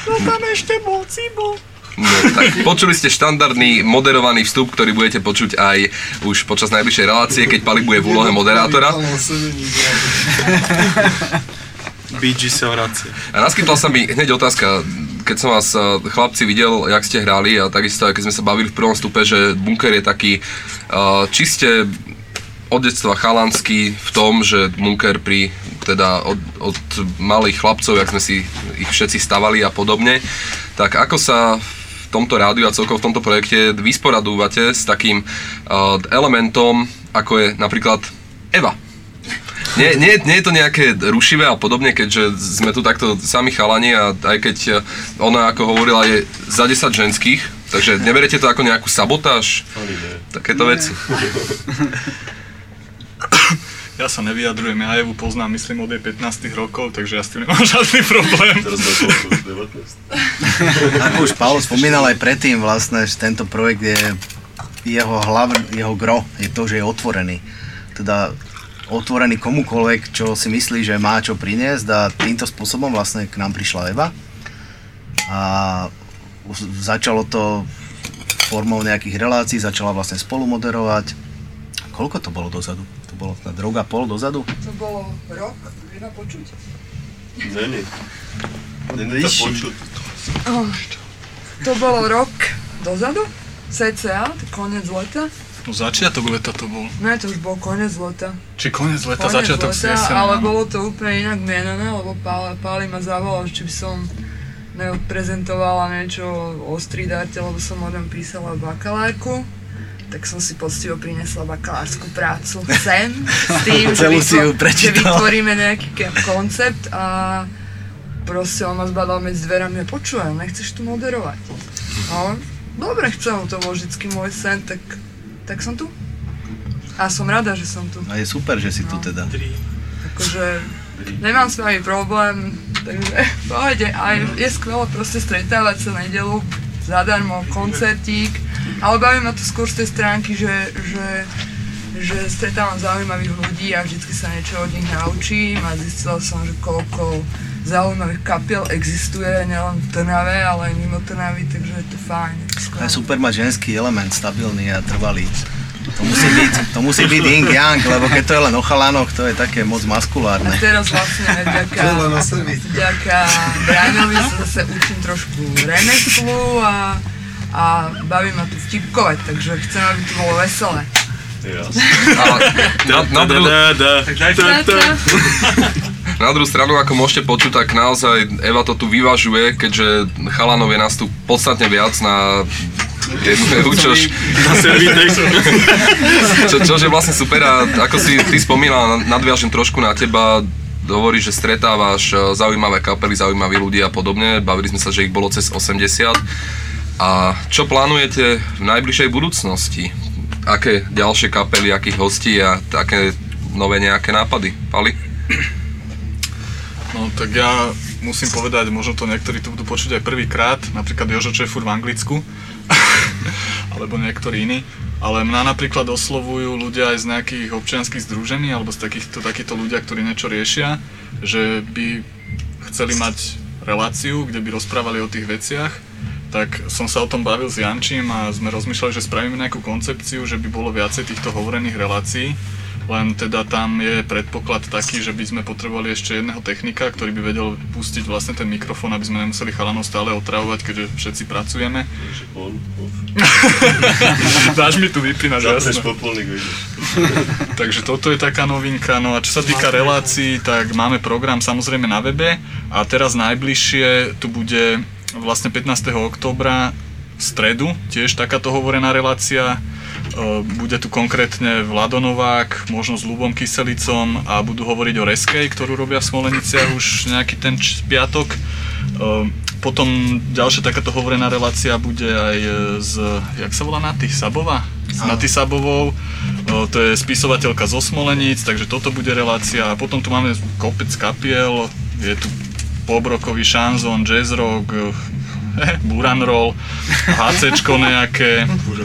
Speaker 5: no tam ešte bol Cibo.
Speaker 4: No, tak počuli ste štandardný moderovaný vstup, ktorý budete počuť aj už počas najbližšej relácie, keď Pali bude v úlohe moderátora.
Speaker 8: BG sa vracia.
Speaker 4: A naskytla sa mi hneď otázka, keď som vás eh, chlapci videl, jak ste hrali a takisto keď sme sa bavili v prvom stupe, že bunker je taký uh, čiste od detstva chalanský v tom, že bunker pri teda od, od malých chlapcov, jak sme si ich všetci stavali a podobne, tak ako sa v tomto rádiu a celkovo v tomto projekte vysporadúvate s takým uh, elementom, ako je napríklad Eva. Nie, nie, nie je to nejaké rušivé a podobne, keďže sme tu takto sami chalani a aj keď ona, ako hovorila, je za 10 ženských, takže neberete to ako nejakú sabotáž? Takéto veci.
Speaker 5: Ja sa nevyjadrujem, ja Evu poznám, myslím, od jej 15 rokov, takže ja s tým nemám žiadny problém.
Speaker 7: Teraz má koľko? 19?
Speaker 6: Ako už Paolo spomínal aj predtým vlastne, že tento projekt je jeho hlav, jeho gro je to, že je otvorený. Teda otvorený komukoľvek, čo si myslí, že má čo priniesť a týmto spôsobom vlastne k nám prišla Eva. A začalo to formou nejakých relácií, začala vlastne spolu moderovať. Koľko to bolo dozadu? To bolo snad rok a pol dozadu?
Speaker 12: To bolo rok, ma počuť?
Speaker 7: Není. Není to počuť.
Speaker 12: Oh, to bolo rok dozadu, cca, to koniec leta.
Speaker 5: No začiatok leta to bol.
Speaker 12: Ne, to už bol koniec leta.
Speaker 5: Či koniec leta,
Speaker 12: Koniec
Speaker 5: začiatok
Speaker 12: leta,
Speaker 5: jesen.
Speaker 12: ale bolo to úplne inak mienené, lebo Páli, Páli ma zavolal, či by som neodprezentovala niečo o street arte, lebo som o ňom písala bakalárku. Tak som si poctivo priniesla bakalárskú prácu sem s tým, že,
Speaker 6: Celú si ju
Speaker 12: vytvo- že vytvoríme nejaký koncept a proste on ma zbadal medzi dverami a počujem, nechceš tu moderovať. Ale dobre, chcem, to bol vždycky môj sen, tak, tak som tu. A som rada, že som tu.
Speaker 6: A je super, že si tu teda.
Speaker 12: Akože nemám s vami problém, takže pohode. A je, je skvelé proste stretávať sa na nedelu zadarmo, koncertík. Ale baví ma to skôr z tej stránky, že, že, že stretávam zaujímavých ľudí a vždycky sa niečo od nich naučím a zistila som, že koľko zaujímavých kapiel existuje nielen v Trnave, ale aj mimo Trnavy, takže je to fajn. Je
Speaker 6: A super mať ženský element, stabilný a trvalý. To musí byť, to musí byť yin yang, lebo keď to je len o chalanoch, to je také moc
Speaker 12: A
Speaker 6: maskulárne.
Speaker 12: teraz vlastne vďaka, vďaka Brianovi sa zase učím trošku remeslu a, a baví ma tu vtipkovať, takže chcem, aby to bolo veselé.
Speaker 4: Na, druhú, stranu, ako môžete počuť, tak naozaj Eva to tu vyvažuje, keďže chalanov je nás tu podstatne viac na jednu čož, čo, čo je vlastne super a ako si ty spomínala, nadviažem trošku na teba, hovoríš, že stretávaš e, zaujímavé kapely, zaujímaví ľudia a podobne, bavili sme sa, že ich bolo cez 80 a čo plánujete v najbližšej budúcnosti? Aké ďalšie kapely, akých hostí a také nové nejaké nápady? Pali?
Speaker 5: No tak ja musím povedať, možno to niektorí tu budú počuť aj prvýkrát, napríklad Jožo, čo v Anglicku, alebo niektorí iní, ale mňa napríklad oslovujú ľudia aj z nejakých občianských združení, alebo z takýchto, takíto ľudia, ktorí niečo riešia, že by chceli mať reláciu, kde by rozprávali o tých veciach, tak som sa o tom bavil s Jančím a sme rozmýšľali, že spravíme nejakú koncepciu, že by bolo viacej týchto hovorených relácií. Len teda tam je predpoklad taký, že by sme potrebovali ešte jedného technika, ktorý by vedel pustiť vlastne ten mikrofón, aby sme nemuseli chalanov stále otravovať, keďže všetci pracujeme. Dáš mi tu vypínať, jasné. Takže toto je taká novinka. No a čo sa týka relácií, tak máme program samozrejme na webe a teraz najbližšie tu bude vlastne 15. oktobra v stredu, tiež takáto hovorená relácia E, bude tu konkrétne Vlado Novák, možno s Lubom Kyselicom a budú hovoriť o Reskej, ktorú robia v Smoleniciach už nejaký ten piatok. E, potom ďalšia takáto hovorená relácia bude aj z, jak sa volá Naty Sabova? S Naty Sabovou, e, to je spisovateľka zo Smolenic, takže toto bude relácia. Potom tu máme kopec kapiel, je tu Pobrokovi, Šanzon, Džezrog, Buran roll, HCčko nejaké.
Speaker 6: Punky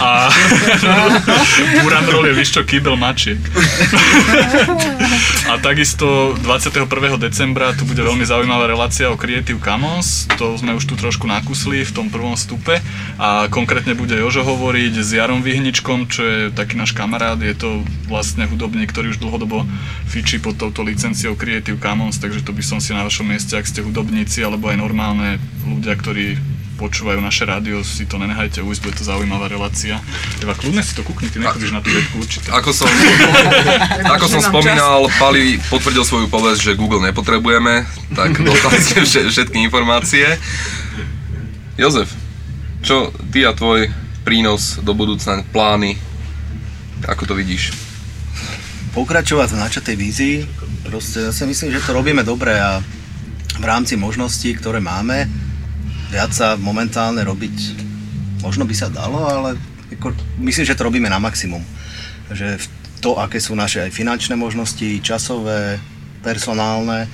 Speaker 5: A Buran roll je, víš čo, kýbel mačiek. A takisto 21. decembra tu bude veľmi zaujímavá relácia o Creative Commons. To sme už tu trošku nakusli v tom prvom stupe. A konkrétne bude Jožo hovoriť s Jarom Vyhničkom, čo je taký náš kamarát. Je to vlastne hudobník, ktorý už dlhodobo fičí pod touto licenciou Creative Commons, takže to by som si na vašom mieste, ak ste hudobníci alebo aj normálne ľudia, ktorí počúvajú naše rádio, si to nenehajte ujsť, bude to zaujímavá relácia. Eva, kľudne si to kúkni, ty nechodíš na tú vedku určite.
Speaker 4: Ako som, ako som spomínal, Pali potvrdil svoju povesť, že Google nepotrebujeme, tak dostali ste všetky informácie. Jozef, čo ty a tvoj prínos do budúcna, plány, ako to vidíš?
Speaker 6: Pokračovať v načatej vízii, proste ja si myslím, že to robíme dobre a v rámci možností, ktoré máme, viac sa momentálne robiť možno by sa dalo, ale ako, myslím, že to robíme na maximum. Že to, aké sú naše aj finančné možnosti, časové, personálne,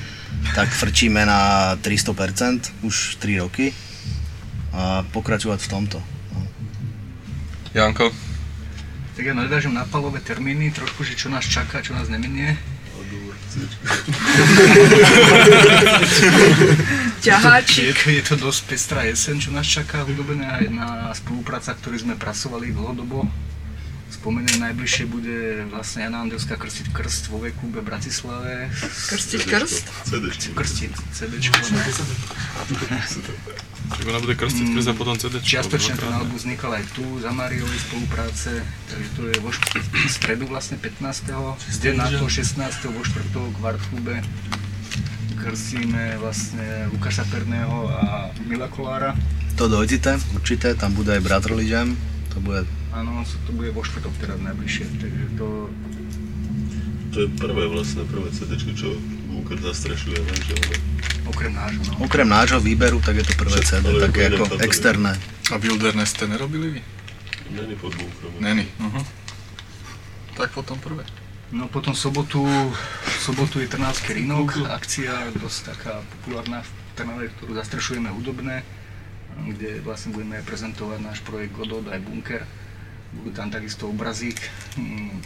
Speaker 6: tak frčíme na 300% už 3 roky a pokračovať v tomto.
Speaker 4: Janko?
Speaker 1: Tak ja nadvážem na palové termíny, trošku, že čo nás čaká, čo nás neminie.
Speaker 12: Ťaháčik.
Speaker 1: Je, je to dosť pestrá jeseň, čo nás čaká hudobná jedna spolupráca, ktorý sme pracovali dlhodobo. Spomeniem, najbližšie bude vlastne Jana Andelská krstiť krst vo veku v Bratislave.
Speaker 12: Krstiť krst?
Speaker 1: Krstiť CDčko.
Speaker 8: Čiže ona bude krstiť krst a potom CD.
Speaker 1: Čiastočne ten album vznikal aj tu, za Mariovej spolupráce, takže to je vo stredu vlastne 15. Deň na to 16. vo štvrtok v Artklube krstíme vlastne Lukáša Perného a Mila Kolára.
Speaker 6: To dojdete, určite, tam bude aj Brotherly Jam, to bude
Speaker 1: Áno, to bude vo štvrtok teraz najbližšie, takže to...
Speaker 7: To je prvé vlastne, prvé CD, čo Bunker zastrešuje, ne?
Speaker 1: Okrem nášho, no.
Speaker 6: Okrem nášho výberu, tak je to prvé CD,
Speaker 7: Ale
Speaker 6: také ako
Speaker 7: jeden
Speaker 6: externé.
Speaker 5: A Wilderness ste nerobili vy?
Speaker 7: Není pod Bunkerom.
Speaker 5: Není. Uh-huh. Tak potom prvé.
Speaker 1: No potom sobotu, sobotu je Trnavský rynok, akcia dosť taká populárna v Trnave, ktorú zastrešujeme hudobné, kde vlastne budeme prezentovať náš projekt Godot aj Bunker. Budú tam takisto obrazík, mm,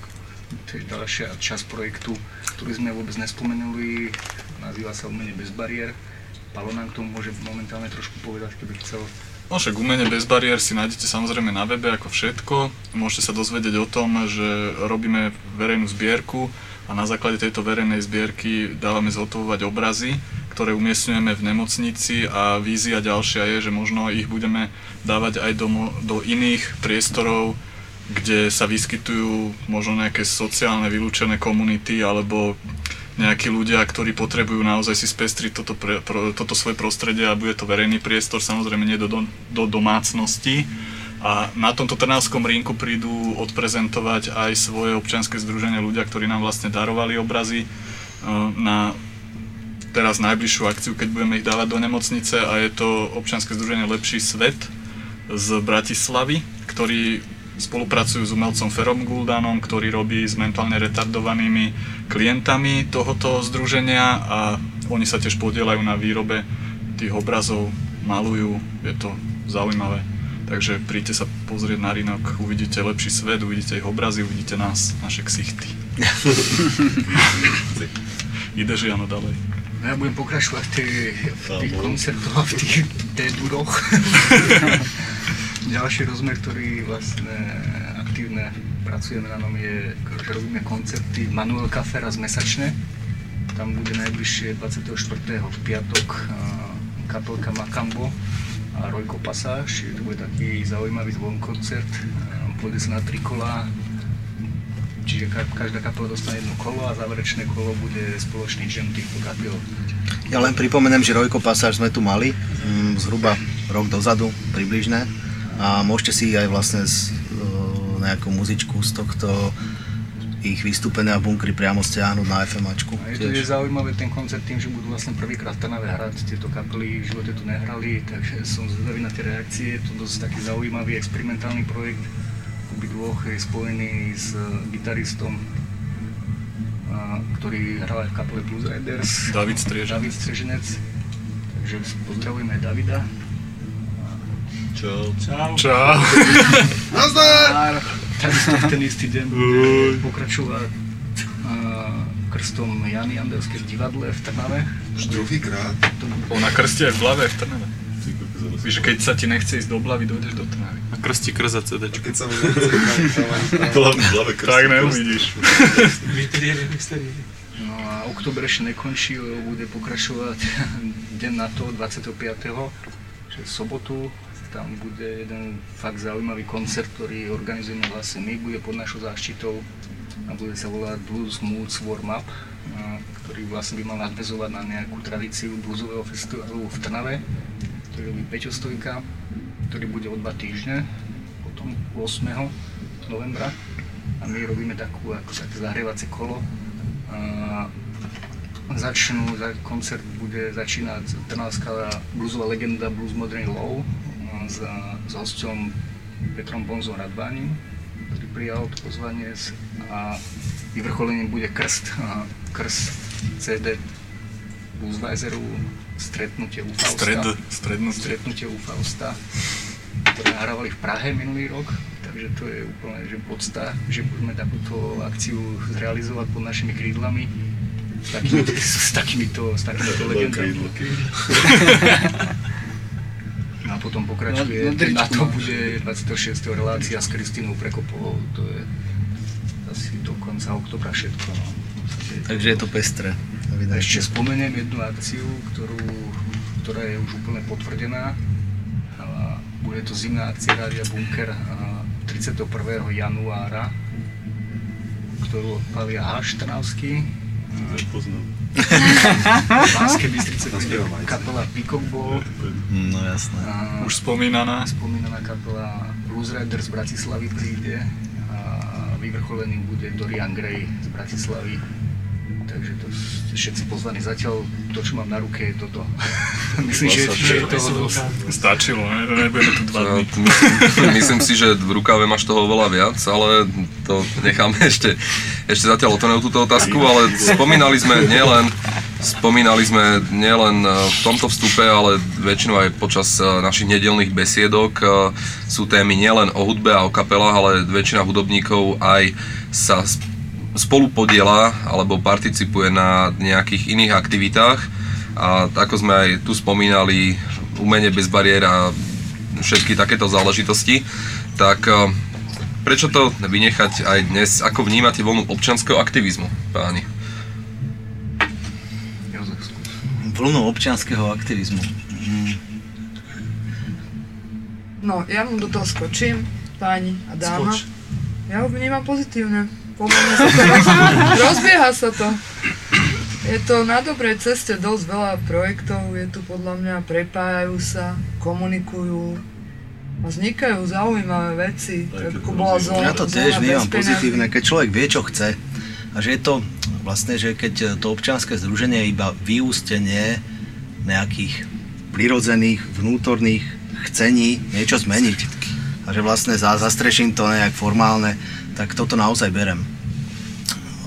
Speaker 1: to je ďalšia časť projektu, ktorý sme vôbec nespomenuli, nazýva sa Umenie bez bariér. Palo nám k tomu môže momentálne trošku povedať, keby chcel.
Speaker 5: No však umenie bez bariér si nájdete samozrejme na webe ako všetko. Môžete sa dozvedieť o tom, že robíme verejnú zbierku a na základe tejto verejnej zbierky dávame zhotovovať obrazy, ktoré umiestňujeme v nemocnici a vízia ďalšia je, že možno ich budeme dávať aj do, do iných priestorov, kde sa vyskytujú možno nejaké sociálne vylúčené komunity alebo nejakí ľudia, ktorí potrebujú naozaj si spestriť toto, pre, pro, toto svoje prostredie a bude to verejný priestor, samozrejme nie do, do, do domácnosti. A na tomto Trnavskom rínku prídu odprezentovať aj svoje občianske združenie ľudia, ktorí nám vlastne darovali obrazy e, na teraz najbližšiu akciu, keď budeme ich dávať do nemocnice a je to občianske združenie Lepší svet z Bratislavy, ktorí spolupracujú s umelcom Ferom Guldanom, ktorý robí s mentálne retardovanými klientami tohoto združenia a oni sa tiež podielajú na výrobe tých obrazov, malujú, je to zaujímavé. Takže príďte sa pozrieť na rynok, uvidíte lepší svet, uvidíte ich obrazy, uvidíte nás, naše ksichty. Ideš Jano ďalej.
Speaker 1: No ja budem pokračovať v, v tých koncertoch a v tých D-duroch. Ďalší rozmer, ktorý vlastne aktívne pracujeme na ňom je, že robíme koncerty Manuel Cafe raz mesačne. Tam bude najbližšie 24. v piatok kapelka Makambo a Rojko Pasáž. To bude taký zaujímavý zvon koncert. A, Pôjde sa na tri kola, čiže ka- každá kapela dostane jedno kolo a záverečné kolo bude spoločný jam týchto kapiel.
Speaker 6: Ja len pripomenem, že Rojko Pasáž sme tu mali mm, zhruba rok dozadu, približne. A môžete si aj vlastne z, e, nejakú muzičku z tohto ich vystúpenia v bunkri priamo stiahnuť na FMAčku.
Speaker 1: A je to je zaujímavé ten koncert tým, že budú vlastne prvýkrát v Trnave hrať, tieto kapely v živote tu nehrali, takže som zvedavý na tie reakcie, je to dosť taký zaujímavý experimentálny projekt, obidvoch je spojený s e, gitaristom, a, ktorý hral aj v kapele Blues Riders.
Speaker 5: David Strieženec.
Speaker 1: David Strieženec. Takže pozdravujeme Davida.
Speaker 7: Čau.
Speaker 1: Čau.
Speaker 5: Čau.
Speaker 1: Nazdar! Takisto v ten istý deň bude pokračovať a, krstom Jany Anderské v divadle v Trnave.
Speaker 13: Už druhýkrát?
Speaker 5: Ona krstí aj v hlave v Trnave. Víš, keď sa ti nechce ísť do Blavy, dojdeš do Trnavy.
Speaker 8: A krstí krza CD.
Speaker 13: Keď sa mi nechce,
Speaker 7: Hlave, hlave krstí.
Speaker 5: Tak neuvidíš.
Speaker 1: No a október ešte nekončí, bude pokračovať deň na to, 25. že v sobotu. Tam bude jeden fakt zaujímavý koncert, ktorý organizujeme vlastne my, bude pod našou záštitou a bude sa volať Blues Moods Warm Up, ktorý vlastne by mal nadvezovať na nejakú tradíciu bluesového festivalu v Trnave, ktorý robí Peťo Stojka, ktorý bude o dva týždne, potom 8. novembra a my robíme takú ako také zahrievacie kolo. A začnú, za, koncert bude začínať trnavská bluesová legenda Blues Modern Low s, s hosťom Petrom Bonzom Radvánim, ktorý prijal to pozvanie a vyvrcholením bude krst, a krst CD Bluesweiseru, stretnutie u Fausta.
Speaker 5: Stred, strednutie.
Speaker 1: stretnutie u Fausta, ktoré nahrávali v Prahe minulý rok, takže to je úplne že podsta, že budeme takúto akciu zrealizovať pod našimi krídlami s takýmito, s takýmito, s takýmito legendami. No a potom pokračuje,
Speaker 9: Na- na dričku
Speaker 1: na to bude 26. relácia s Kristínou Prekopovou, to je asi do konca oktobra všetko. No.
Speaker 6: Takže je to pestré.
Speaker 1: ešte spomeniem jednu akciu, ktorú, ktorá je už úplne potvrdená. A bude to zimná akcia Rádia Bunker a 31. januára, ktorú odpavia Haš Trnavský. Banskej Bystrice bude kapela Peacock Ball.
Speaker 6: No jasné.
Speaker 1: A
Speaker 5: Už spomínaná.
Speaker 1: spomínaná kapela Blues Riders z Bratislavy príde a vyvrcholený bude Dorian Gray z Bratislavy. Takže to ste všetci pozvaní. Zatiaľ to, čo mám na ruke, je toto. Myslím, že, že je toho dosť.
Speaker 5: Stačilo, ne? nebudeme tu dva dny.
Speaker 4: Myslím, myslím si, že v rukave máš toho veľa viac, ale to necháme ešte, ešte zatiaľ otvorenú túto otázku, ale spomínali sme nielen Spomínali sme nielen eh, v tomto vstupe, ale väčšinou aj počas eh, našich nedelných besiedok eh, sú témy nielen o hudbe a o kapelách, ale väčšina hudobníkov aj sa sp- spolu podiela alebo participuje na nejakých iných aktivitách. A ako sme aj tu spomínali, umenie bez bariér a všetky takéto záležitosti, tak eh, prečo to vynechať aj dnes? Ako vnímate vlnu občanského aktivizmu, páni?
Speaker 6: Vlnu občianského aktivizmu. Mm.
Speaker 12: No, ja mu do toho skočím, páni a dáma.
Speaker 13: Skoč.
Speaker 12: Ja ho vnímam pozitívne. Sa to rozbieha sa to. Je to na dobrej ceste dosť veľa projektov, je tu podľa mňa, prepájajú sa, komunikujú a vznikajú zaujímavé veci, tak ako bola zóna,
Speaker 6: Ja to tiež vnímam pozitívne, keď človek vie, čo chce. A že je to vlastne, že keď to občianske združenie je iba vyústenie nejakých prirodzených, vnútorných chcení niečo zmeniť. A že vlastne za, zastreším to nejak formálne, tak toto naozaj berem.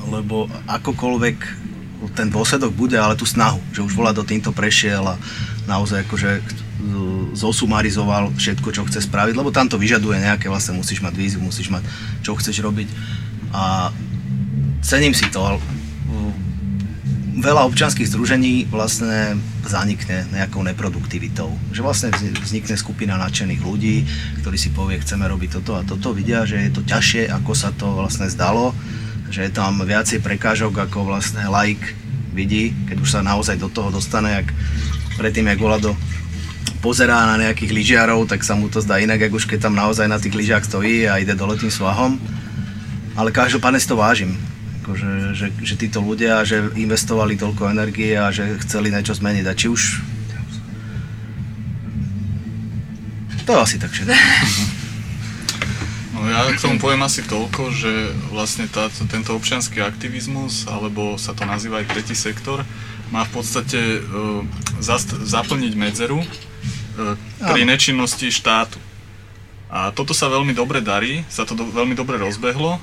Speaker 6: Lebo akokoľvek ten dôsledok bude, ale tú snahu, že už volá do týmto prešiel a naozaj akože e, zosumarizoval všetko, čo chce spraviť, lebo tam to vyžaduje nejaké, vlastne musíš mať víziu, musíš mať, čo chceš robiť a cením si to, veľa občianských združení vlastne zanikne nejakou neproduktivitou. Že vlastne vzni- vznikne skupina nadšených ľudí, ktorí si povie, chceme robiť toto a toto, vidia, že je to ťažšie, ako sa to vlastne zdalo, že je tam viacej prekážok, ako vlastne laik vidí, keď už sa naozaj do toho dostane, jak predtým, jak Golado pozerá na nejakých lyžiarov, tak sa mu to zdá inak, ako už keď tam naozaj na tých lyžiach stojí a ide dole tým svahom. Ale každopádne si to vážim. Akože, že, že títo ľudia, že investovali toľko energie a že chceli niečo zmeniť. A či už... To asi tak všetko.
Speaker 5: No ja k tomu poviem asi toľko, že vlastne tá, tento občianský aktivizmus, alebo sa to nazýva aj tretí sektor, má v podstate uh, zast- zaplniť medzeru uh, pri
Speaker 6: Áno.
Speaker 5: nečinnosti štátu. A toto sa veľmi dobre darí, sa to do, veľmi dobre rozbehlo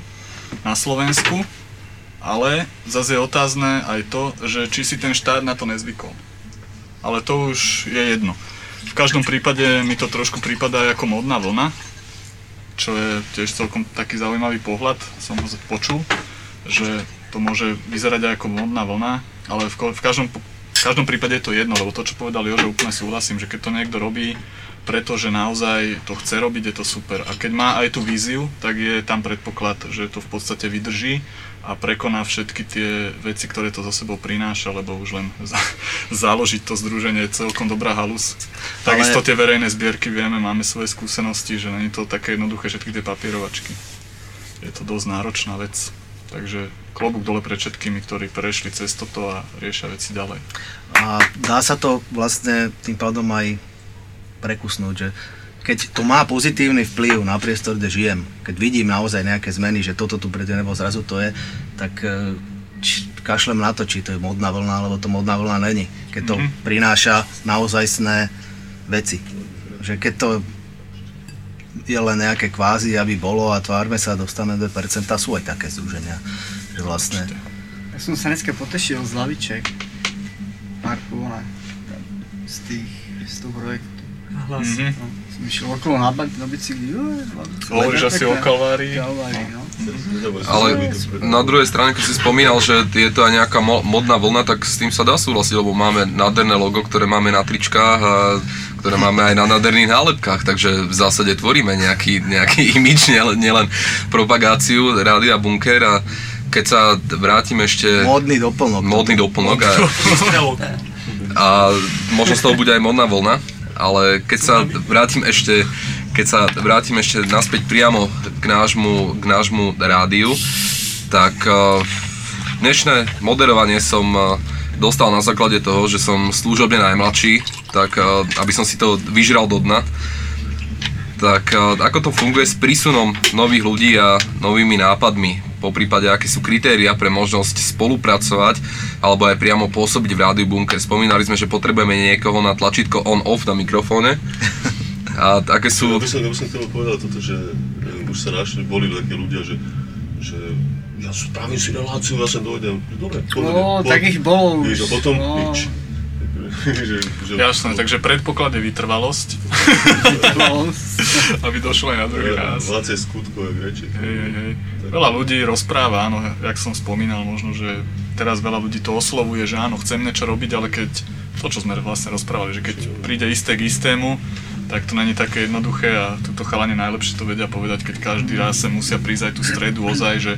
Speaker 5: na Slovensku, ale zase je otázne aj to, že či si ten štát na to nezvykol. Ale to už je jedno. V každom prípade mi to trošku prípada ako modná vlna, čo je tiež celkom taký zaujímavý pohľad, som ho počul, že to môže vyzerať aj ako modná vlna, ale v, v, každom, v každom prípade je to jedno, lebo to, čo povedal Jože, úplne súhlasím, že keď to niekto robí, pretože naozaj to chce robiť, je to super. A keď má aj tú víziu, tak je tam predpoklad, že to v podstate vydrží a prekoná všetky tie veci, ktoré to za sebou prináša, lebo už len za, založiť to združenie je celkom dobrá halus. Takisto tie verejné zbierky vieme, máme svoje skúsenosti, že je to také jednoduché všetky tie papierovačky. Je to dosť náročná vec. Takže klobúk dole pred všetkými, ktorí prešli cez toto a riešia veci ďalej.
Speaker 6: A dá sa to vlastne tým pádom aj prekusnúť, že keď to má pozitívny vplyv na priestor, kde žijem, keď vidím naozaj nejaké zmeny, že toto tu predtým nebolo, zrazu to je, tak e, či, kašlem na to, či to je modná vlna, alebo to modná vlna není. Keď to
Speaker 5: Mhm.
Speaker 6: prináša naozajstné veci. Že keď to je len nejaké kvázi, aby bolo a tvárme sa, dostaneme 2%, sú aj také združenia. Že vlastne...
Speaker 9: Ja som sa dneska potešil z laviček. Marku, ona, z tých, z toho projektu.
Speaker 5: Hlas. Mhm.
Speaker 9: No, som išiel okolo na, na bicykli.
Speaker 5: Hovoríš asi o Kalvárii?
Speaker 9: Kalvárii, no.
Speaker 4: Ale na druhej strane, keď si spomínal, že je to aj nejaká mo- modná vlna, tak s tým sa dá súhlasiť, lebo máme nádherné logo, ktoré máme na tričkách a ktoré máme aj na nádherných nálepkách, takže v zásade tvoríme nejaký, nejaký imič, nielen, nielen propagáciu Rádia Bunker a keď sa vrátim ešte...
Speaker 6: Módny doplnok.
Speaker 4: Módny doplnok a, a možno z toho bude aj modná vlna, ale keď sa vrátim ešte, keď sa vrátim ešte naspäť priamo k nášmu, k nášmu rádiu, tak eh, dnešné moderovanie som eh, dostal na základe toho, že som služobne najmladší, tak eh, aby som si to vyžral do dna. Tak ako to funguje s prísunom nových ľudí a novými nápadmi? Po prípade, aké sú kritéria pre možnosť spolupracovať alebo aj priamo pôsobiť v Rádiu Bunker. Spomínali sme, že potrebujeme niekoho na tlačítko on-off na mikrofóne. A aké sú...
Speaker 7: Ja by som, ja by som chcel povedať toto, že e, už sa našli, boli také ľudia, že, že ja spravím si reláciu, ja sem dojdem. Dobre, povedem.
Speaker 9: No, takých bolo už.
Speaker 7: Víš, a potom
Speaker 9: no.
Speaker 7: nič. že, že,
Speaker 5: Jasné, takže predpoklad je vytrvalosť. aby došlo aj na druhý raz.
Speaker 7: Vácie skutkov, jak reči.
Speaker 5: Hej, hej, hej. Veľa ľudí rozpráva, áno, jak som spomínal, možno, že teraz veľa ľudí to oslovuje, že áno, chcem niečo robiť, ale keď to, čo sme vlastne rozprávali, že keď príde isté k istému, tak to není také jednoduché a túto chalani najlepšie to vedia povedať, keď každý raz sa musia prísť aj tú stredu ozaj, že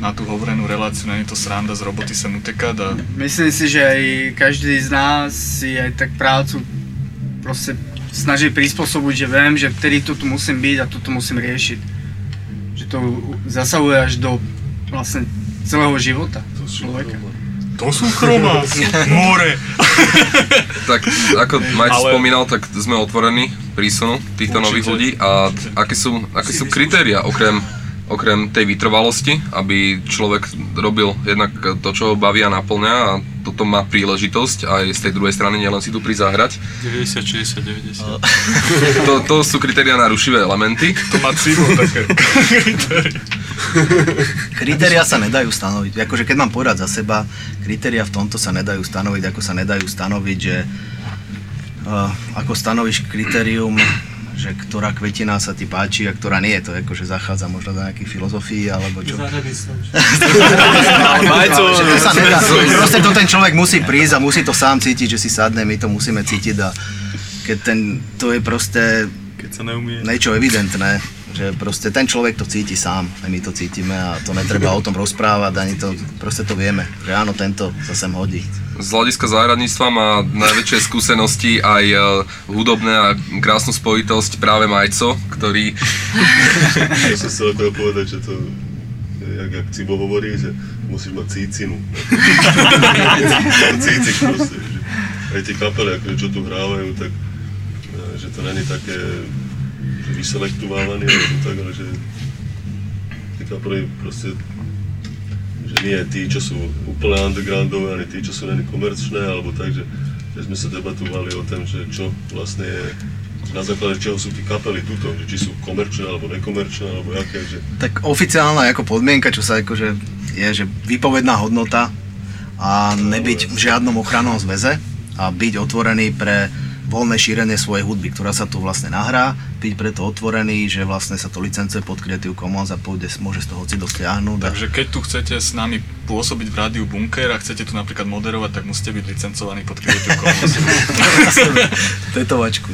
Speaker 5: na tú hovorenú reláciu není to sranda, z roboty sem utekať a
Speaker 9: Myslím si, že aj každý z nás si aj tak prácu proste snaží prispôsobiť, že viem, že vtedy tu musím byť a toto musím riešiť. Že to zasahuje až do vlastne celého života človeka.
Speaker 5: To sú chroma, more.
Speaker 4: Tak ako Majc
Speaker 5: Ale-
Speaker 4: spomínal, tak sme otvorení prísunu týchto
Speaker 5: Určite.
Speaker 4: nových ľudí a aké sú, aké sú kritéria okrem, okrem tej vytrvalosti, aby človek robil jednak to, čo ho baví a naplňa a toto má príležitosť aj z tej druhej strany, nielen si tu pri zahrať.
Speaker 8: 90, 60, 90.
Speaker 4: To, to sú kritéria na rušivé elementy.
Speaker 5: To má civo také.
Speaker 6: Kritéria sa nedajú stanoviť. Akože keď mám povedať za seba, kritéria v tomto sa nedajú stanoviť, ako sa nedajú stanoviť, že uh, ako stanovíš kritérium, že ktorá kvetina sa ti páči a ktorá nie, to je ako, že zachádza možno do nejakých filozofií alebo čo.
Speaker 5: Majco,
Speaker 6: Že to sa nedá. Proste to ten človek musí prísť a musí to sám cítiť, že si sadne, my to musíme cítiť a keď ten, to je proste
Speaker 5: Keď sa neumie.
Speaker 6: niečo evidentné, že proste ten človek to cíti sám, my to cítime a to netreba o tom rozprávať, ani to, proste to vieme, že áno, tento sa sem hodí.
Speaker 4: Z hľadiska záhradníctva má najväčšie skúsenosti aj e, hudobné a krásnu spojitosť práve Majco, ktorý
Speaker 7: Ja som chcel akorát povedať, že to, jak, jak Cibo hovorí, že musíš mať cícinu. Cícik proste, že aj tie kapely, akože, čo tu hrávajú, tak eh, že to není také že vyselektovávané, alebo tak, ale že tie kapely proste že nie tí, čo sú úplne undergroundové, ani tí, čo sú není komerčné, alebo tak, že, že sme sa debatovali o tom, že čo vlastne je na základe čoho sú tí kapely tuto, že či sú komerčné alebo nekomerčné, alebo aké, že
Speaker 6: Tak oficiálna ako podmienka, čo sa akože je, že vypovedná hodnota a nebyť v žiadnom ochrannom zväze a byť otvorený pre voľné šírenie svojej hudby, ktorá sa tu vlastne nahrá, byť preto otvorený, že vlastne sa to licencuje pod Creative Commons a pôjde, môže z toho hoci dostiahnuť. a-
Speaker 5: Takže keď tu chcete s nami pôsobiť v rádiu Bunker a chcete tu napríklad moderovať, tak musíte byť licencovaní pod Creative Commons.
Speaker 6: Tetovačku.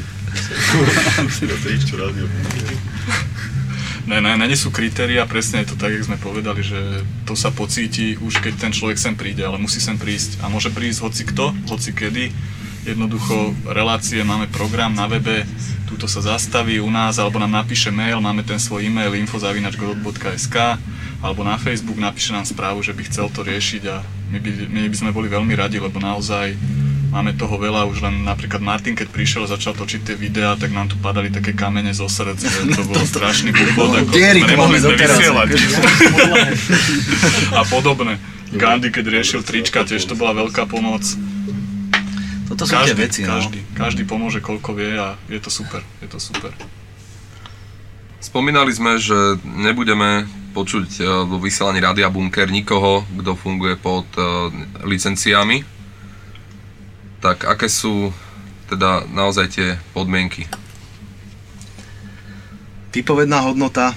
Speaker 5: Ne, ne, ne sú kritéria, presne je to tak, jak sme povedali, že to sa pocíti už keď ten človek sem príde, ale musí sem prísť a môže prísť hoci kto, hoci kedy. Jednoducho relácie, máme program na webe, túto sa zastaví u nás, alebo nám napíše mail, máme ten svoj e-mail info.godot.sk alebo na Facebook napíše nám správu, že by chcel to riešiť a my by, my by sme boli veľmi radi, lebo naozaj máme toho veľa, už len napríklad Martin, keď prišiel a začal točiť tie videá, tak nám tu padali také kamene zo srdc, že to bol strašný bubot, ako
Speaker 6: Diery
Speaker 5: sme nemohli
Speaker 6: máme
Speaker 5: sme vysielať. a podobné. Gandhi, keď riešil trička, tiež to bola veľká pomoc.
Speaker 6: Toto sú tie veci, no.
Speaker 5: každý, každý pomôže koľko vie a je to super, je to super.
Speaker 4: Spomínali sme, že nebudeme počuť e, vo vysielaní Rádia Bunker nikoho, kto funguje pod e, licenciami. Tak aké sú teda naozaj tie podmienky?
Speaker 6: Vypovedná hodnota,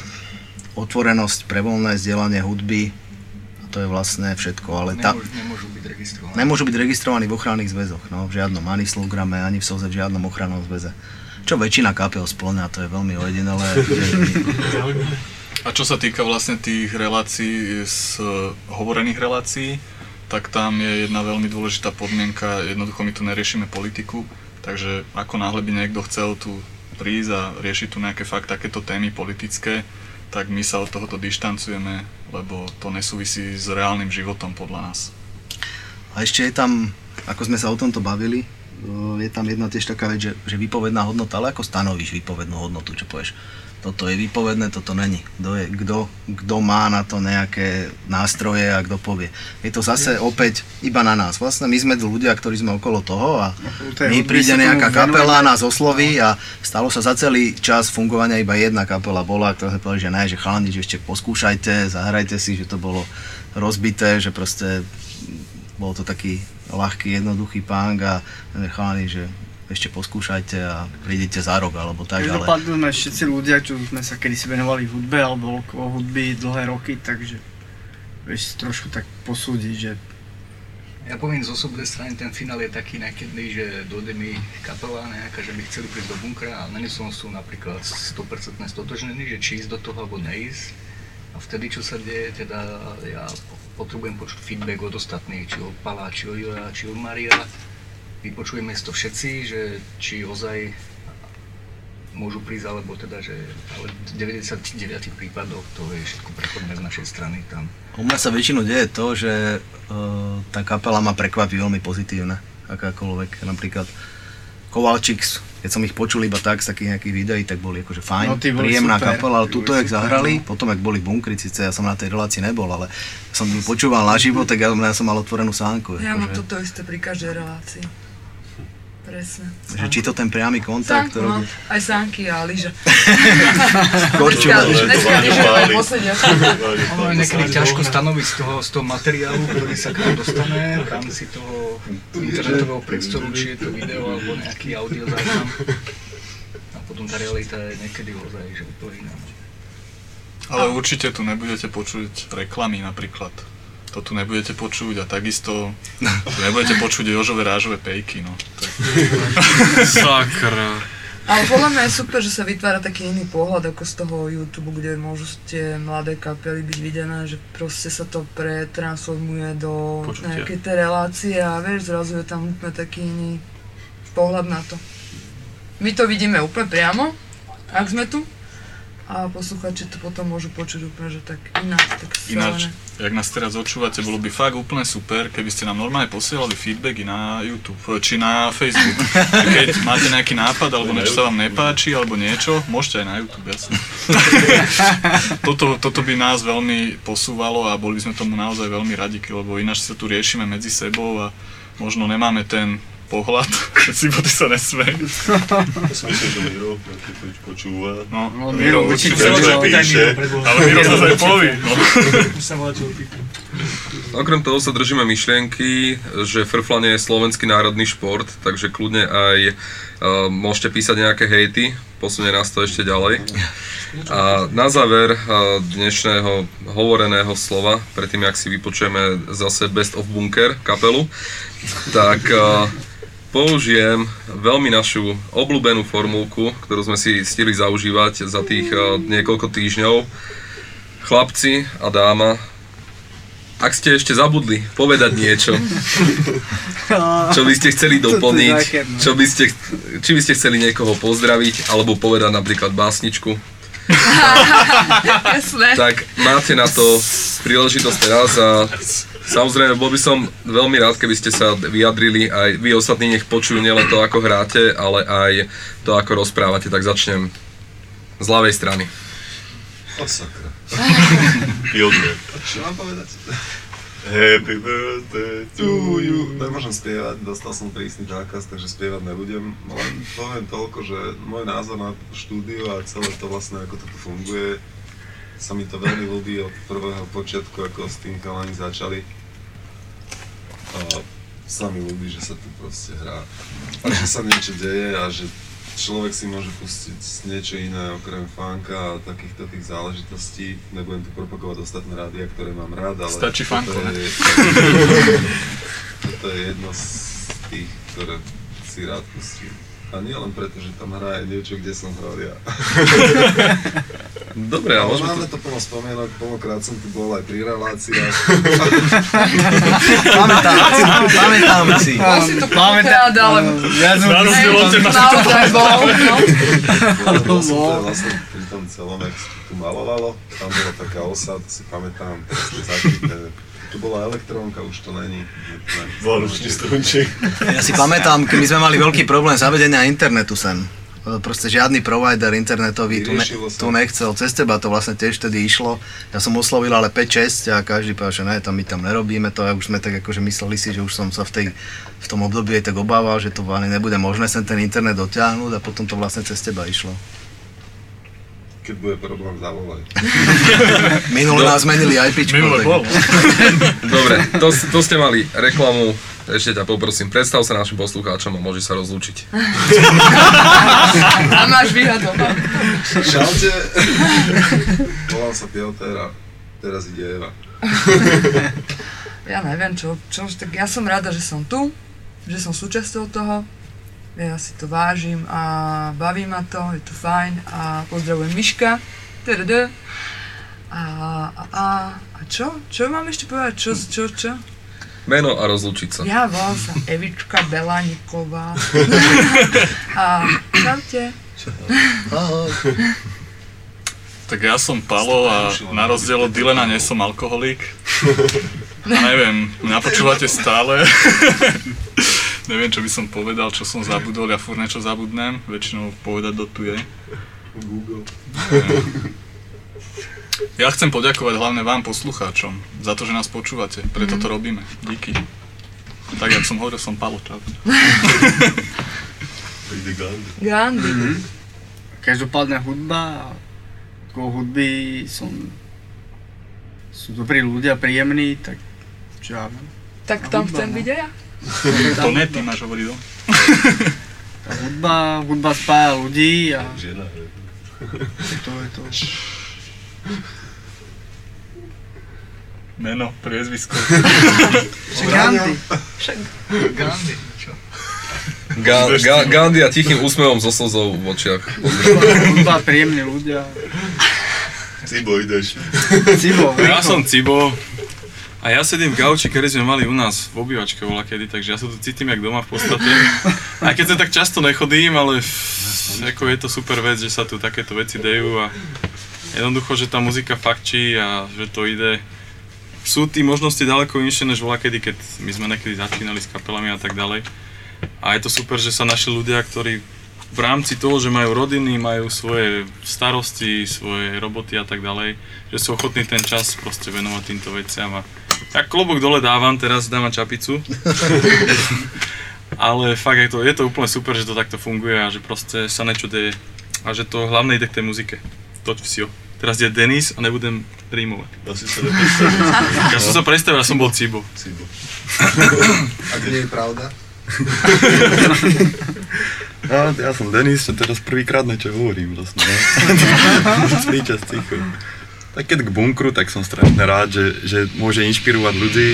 Speaker 6: otvorenosť pre voľné vzdelanie hudby, to je vlastne všetko, ale tá,
Speaker 1: Nemôžu, nemôžu byť registrovaní.
Speaker 6: nemôžu byť registrovaní v ochranných zväzoch, no, v žiadnom, ani v Slograme, ani v SOZE, v žiadnom ochrannom zväze. Čo väčšina kapel splňa, to je veľmi ojedinelé.
Speaker 5: A čo sa týka vlastne tých relácií, z hovorených relácií, tak tam je jedna veľmi dôležitá podmienka, jednoducho my tu neriešime politiku, takže ako náhle by niekto chcel tu prísť a riešiť tu nejaké fakt takéto témy politické, tak my sa od tohoto dištancujeme, lebo to nesúvisí s reálnym životom podľa nás.
Speaker 6: A ešte je tam, ako sme sa o tomto bavili, o, je tam jedna tiež taká vec, že, že výpovedná hodnota, ale ako stanovíš výpovednú hodnotu, čo povieš? Toto je výpovedné, toto není. Kto, je, kto, kto má na to nejaké nástroje a kto povie. Je to zase opäť iba na nás. Vlastne my sme ľudia, ktorí sme okolo toho a
Speaker 9: tej
Speaker 6: my príde nejaká kapela, nás osloví a stalo sa za celý čas fungovania iba jedna kapela bola, ktorá sa povedala, že ne, že chalani, že ešte poskúšajte, zahrajte si, že to bolo rozbité, že proste bol to taký ľahký, jednoduchý punk a chalani, že ešte poskúšajte a prídete za rok alebo tak, ale
Speaker 9: Každopádne sme všetci ľudia, čo sme sa kedysi venovali hudbe alebo okolo hudby dlhé roky, takže vieš trošku tak posúdiť, že
Speaker 1: Ja poviem z osobnej strany, ten finál je taký nekedy, že dojde mi kapela nejaká, že by chceli prísť do bunkra a není som sú napríklad 100% stotožnený, že či ísť do toho alebo neísť. A vtedy, čo sa deje, teda ja potrebujem počuť feedback od ostatných, či od Pala, či od Joja, či od Maria. Vypočujeme si to všetci, že či ozaj môžu prísť, alebo teda, že ale v 99 prípadoch to je všetko prechodné z našej strany tam.
Speaker 6: u mňa sa väčšinou deje to, že uh, tá kapela ma prekvapí veľmi pozitívne, akákoľvek, napríklad Kovalčík, keď som ich počul iba tak z takých nejakých videí, tak boli akože fajn,
Speaker 9: No, boli
Speaker 6: príjemná
Speaker 9: super.
Speaker 6: kapela, ale tuto, jak zahrali,
Speaker 9: no.
Speaker 6: potom, jak boli v bunkri, síce ja som na tej relácii nebol, ale som ju počúval naživo, tak ja, ja som mal otvorenú sánku.
Speaker 12: Ja mám
Speaker 6: akože,
Speaker 12: toto isté pri každej relácii. Presne.
Speaker 6: že či to ten priamy kontakt,
Speaker 12: Sánku, no.
Speaker 6: robí...
Speaker 12: Aj Sánky a Lyža.
Speaker 6: Korčula.
Speaker 12: Dneska- Lyža posledná.
Speaker 1: Ono je niekedy ťažko stanoviť z toho, z toho materiálu, ktorý sa k nám dostane v rámci toho internetového priestoru, či je to video alebo nejaký audio záznam a potom tá realita je niekedy ozaj, že úplne iná.
Speaker 5: Ale určite tu nebudete počuť reklamy napríklad. To tu nebudete počuť a takisto tu nebudete počuť Jožové rážové pejky, no.
Speaker 8: Sakra.
Speaker 12: Ale podľa mňa je super, že sa vytvára taký iný pohľad ako z toho YouTube, kde môžu tie mladé kapely byť videné, že proste sa to pretransformuje do
Speaker 8: Počutia.
Speaker 12: nejakej tej relácie a vieš, zrazu je tam úplne taký iný pohľad na to. My to vidíme úplne priamo, ak sme tu, a posluchači to potom môžu počuť úplne, že tak ináč, tak
Speaker 5: Ináč, jak nás teraz očúvate, bolo by fakt úplne super, keby ste nám normálne posielali feedbacky na YouTube, či na Facebook. Keď máte nejaký nápad, alebo niečo sa vám nepáči, alebo niečo, môžete aj na YouTube, jasne. toto, toto by nás veľmi posúvalo a boli by sme tomu naozaj veľmi radi, lebo ináč sa tu riešime medzi sebou a možno nemáme ten pohľad, si boty sa nesmejú.
Speaker 7: Ja si myslím, že Miro, keď to počúva.
Speaker 5: No,
Speaker 9: No, Miro, určite.
Speaker 7: Že
Speaker 9: Miro,
Speaker 7: píše.
Speaker 5: Ale Miro sa aj povie. No.
Speaker 4: Okrem toho sa držíme myšlienky, že frflanie je slovenský národný šport, takže kľudne aj uh, môžete písať nejaké hejty, posunie nás to ešte ďalej. A na záver uh, dnešného hovoreného slova, predtým jak si vypočujeme zase Best of Bunker kapelu, tak uh, použijem veľmi našu obľúbenú formulku, ktorú sme si stihli zaužívať za tých uh, niekoľko týždňov. Chlapci a dáma, ak ste ešte zabudli povedať niečo, čo by ste chceli doplniť, čo by ste, či by ste chceli niekoho pozdraviť, alebo povedať napríklad básničku,
Speaker 12: Jasné.
Speaker 4: tak máte na to príležitosť teraz a samozrejme bol by som veľmi rád, keby ste sa vyjadrili aj vy ostatní nech počujú nielen to, ako hráte, ale aj to, ako rozprávate, tak začnem z ľavej strany.
Speaker 7: O sakra.
Speaker 13: Jodne. Čo mám povedať? Happy birthday to you. Nemôžem spievať, dostal som prísny zákaz, takže spievať nebudem. Len poviem toľko, že môj názor na štúdio a celé to vlastne, ako to tu funguje, sa mi to veľmi ľúbi od prvého počiatku, ako s tým chalani začali. Sa mi ľúbi, že sa tu proste hrá. A že sa niečo deje a že človek si môže pustiť niečo iné okrem funka a takýchto tých záležitostí. Nebudem tu propagovať ostatné rádia, ktoré mám rád, ale...
Speaker 5: Stačí
Speaker 13: toto
Speaker 5: funko, ne?
Speaker 13: je, toto je jedno z tých, ktoré si rád pustím. A nie len preto, že tam hraje niečo, kde som hral ja.
Speaker 4: Dobre,
Speaker 13: ale
Speaker 4: môžeme
Speaker 13: máme
Speaker 4: to...
Speaker 13: plno spomienok, plnokrát som tu bol aj pri reláciách.
Speaker 6: Pamätám, pamätám si.
Speaker 12: Bol si tu ale...
Speaker 9: Ja som
Speaker 5: Na rozdiel od teba si to
Speaker 12: Naozaj bol, no.
Speaker 13: Bol som to vlastne pri tom celom, jak tu malovalo, tam bola taká osa, to si pamätám. Tu bola elektrónka, už to není.
Speaker 7: Vánočný stromček.
Speaker 6: Ja si pamätám, keď my sme mali veľký problém zavedenia internetu sem. Proste žiadny provider internetový tu, ne, tu nechcel. Cez teba to vlastne tiež vtedy išlo. Ja som oslovil ale 5-6 a každý povedal, že ne, tam my tam nerobíme to a už sme tak akože mysleli si, že už som sa v, tej, v tom období aj tak obával, že to vlastne nebude možné sem ten internet dotiahnuť a potom to vlastne cez teba išlo.
Speaker 13: Keď bude problém, zavolaj.
Speaker 6: Minule nás zmenili IP.
Speaker 5: Minule bol.
Speaker 4: Dobre, to, to ste mali reklamu. Ešte ťa poprosím, predstav sa našim poslucháčom a môže sa rozlúčiť.
Speaker 12: A máš vyhadované.
Speaker 13: Čaute. Volám sa Piotr a teraz ide Eva.
Speaker 12: Ja neviem čo, čo, tak ja som rada, že som tu, že som súčasťou toho. Ja si to vážim a baví ma to, je to fajn a pozdravujem Miška. TRD. A, a, a, a čo? Čo mám ešte povedať? Čo, čo, čo?
Speaker 4: Meno a rozlúčiť sa.
Speaker 12: Ja volám sa Evička Belaníková. a čaute.
Speaker 5: Tak ja som Palo a na rozdiel od Dylena nie som alkoholík. A neviem, mňa počúvate stále. neviem, čo by som povedal, čo som zabudol, ja furt niečo zabudnem. Väčšinou povedať dotuje.
Speaker 13: Google.
Speaker 5: Ja chcem poďakovať hlavne vám, poslucháčom, za to, že nás počúvate. Preto to robíme. Díky. Tak, jak som hovoril, som Palo, čau.
Speaker 7: Príde Gandhi.
Speaker 12: Gandhi.
Speaker 9: Každopádne hudba, ako hudby som, sú dobrí ľudia, príjemní, tak čo ja viem.
Speaker 12: Tak tam chcem byť aj ja.
Speaker 5: To ne, ty máš hovoriť.
Speaker 9: Tá hudba, hudba spája ľudí a
Speaker 7: Žena,
Speaker 9: to je to.
Speaker 5: Meno, priezvisko.
Speaker 9: Však Gandhi.
Speaker 1: Však Gandhi, čo?
Speaker 4: Ga, ga, Gandhi a tichým úsmevom so slzou v očiach.
Speaker 9: Hudba, príjemní ľudia.
Speaker 7: Cibo, ideš.
Speaker 9: Cibo,
Speaker 8: Ja som Cibo. A ja sedím v gauči, ktorý sme mali u nás v obývačke voľa kedy, takže ja sa tu cítim jak doma v podstate. Aj keď sa tak často nechodím, ale ako je to super vec, že sa tu takéto veci dejú a jednoducho, že tá muzika fakčí a že to ide. Sú tí možnosti ďaleko inšie než voľa kedy, keď my sme nekedy začínali s kapelami a tak ďalej. A je to super, že sa našli ľudia, ktorí v rámci toho, že majú rodiny, majú svoje starosti, svoje roboty a tak ďalej, že sú ochotní ten čas proste venovať týmto veciam a ja klobok dole dávam, teraz dávam čapicu. Ale fakt je to, je to úplne super, že to takto funguje a že proste sa niečo deje. A že to hlavne ide k tej muzike. To vsio. Teraz je Denis a nebudem rímovať.
Speaker 7: Asi sa nepredstavil.
Speaker 8: Ja som sa predstavil, ja som bol Cibo.
Speaker 7: Cibo.
Speaker 14: Ak nie je pravda.
Speaker 15: No, ja som Denis, a teraz prvýkrát niečo hovorím vlastne. No. Celý čas ticho. Tak keď k bunkru, tak som strašne rád, že, že môže inšpirovať ľudí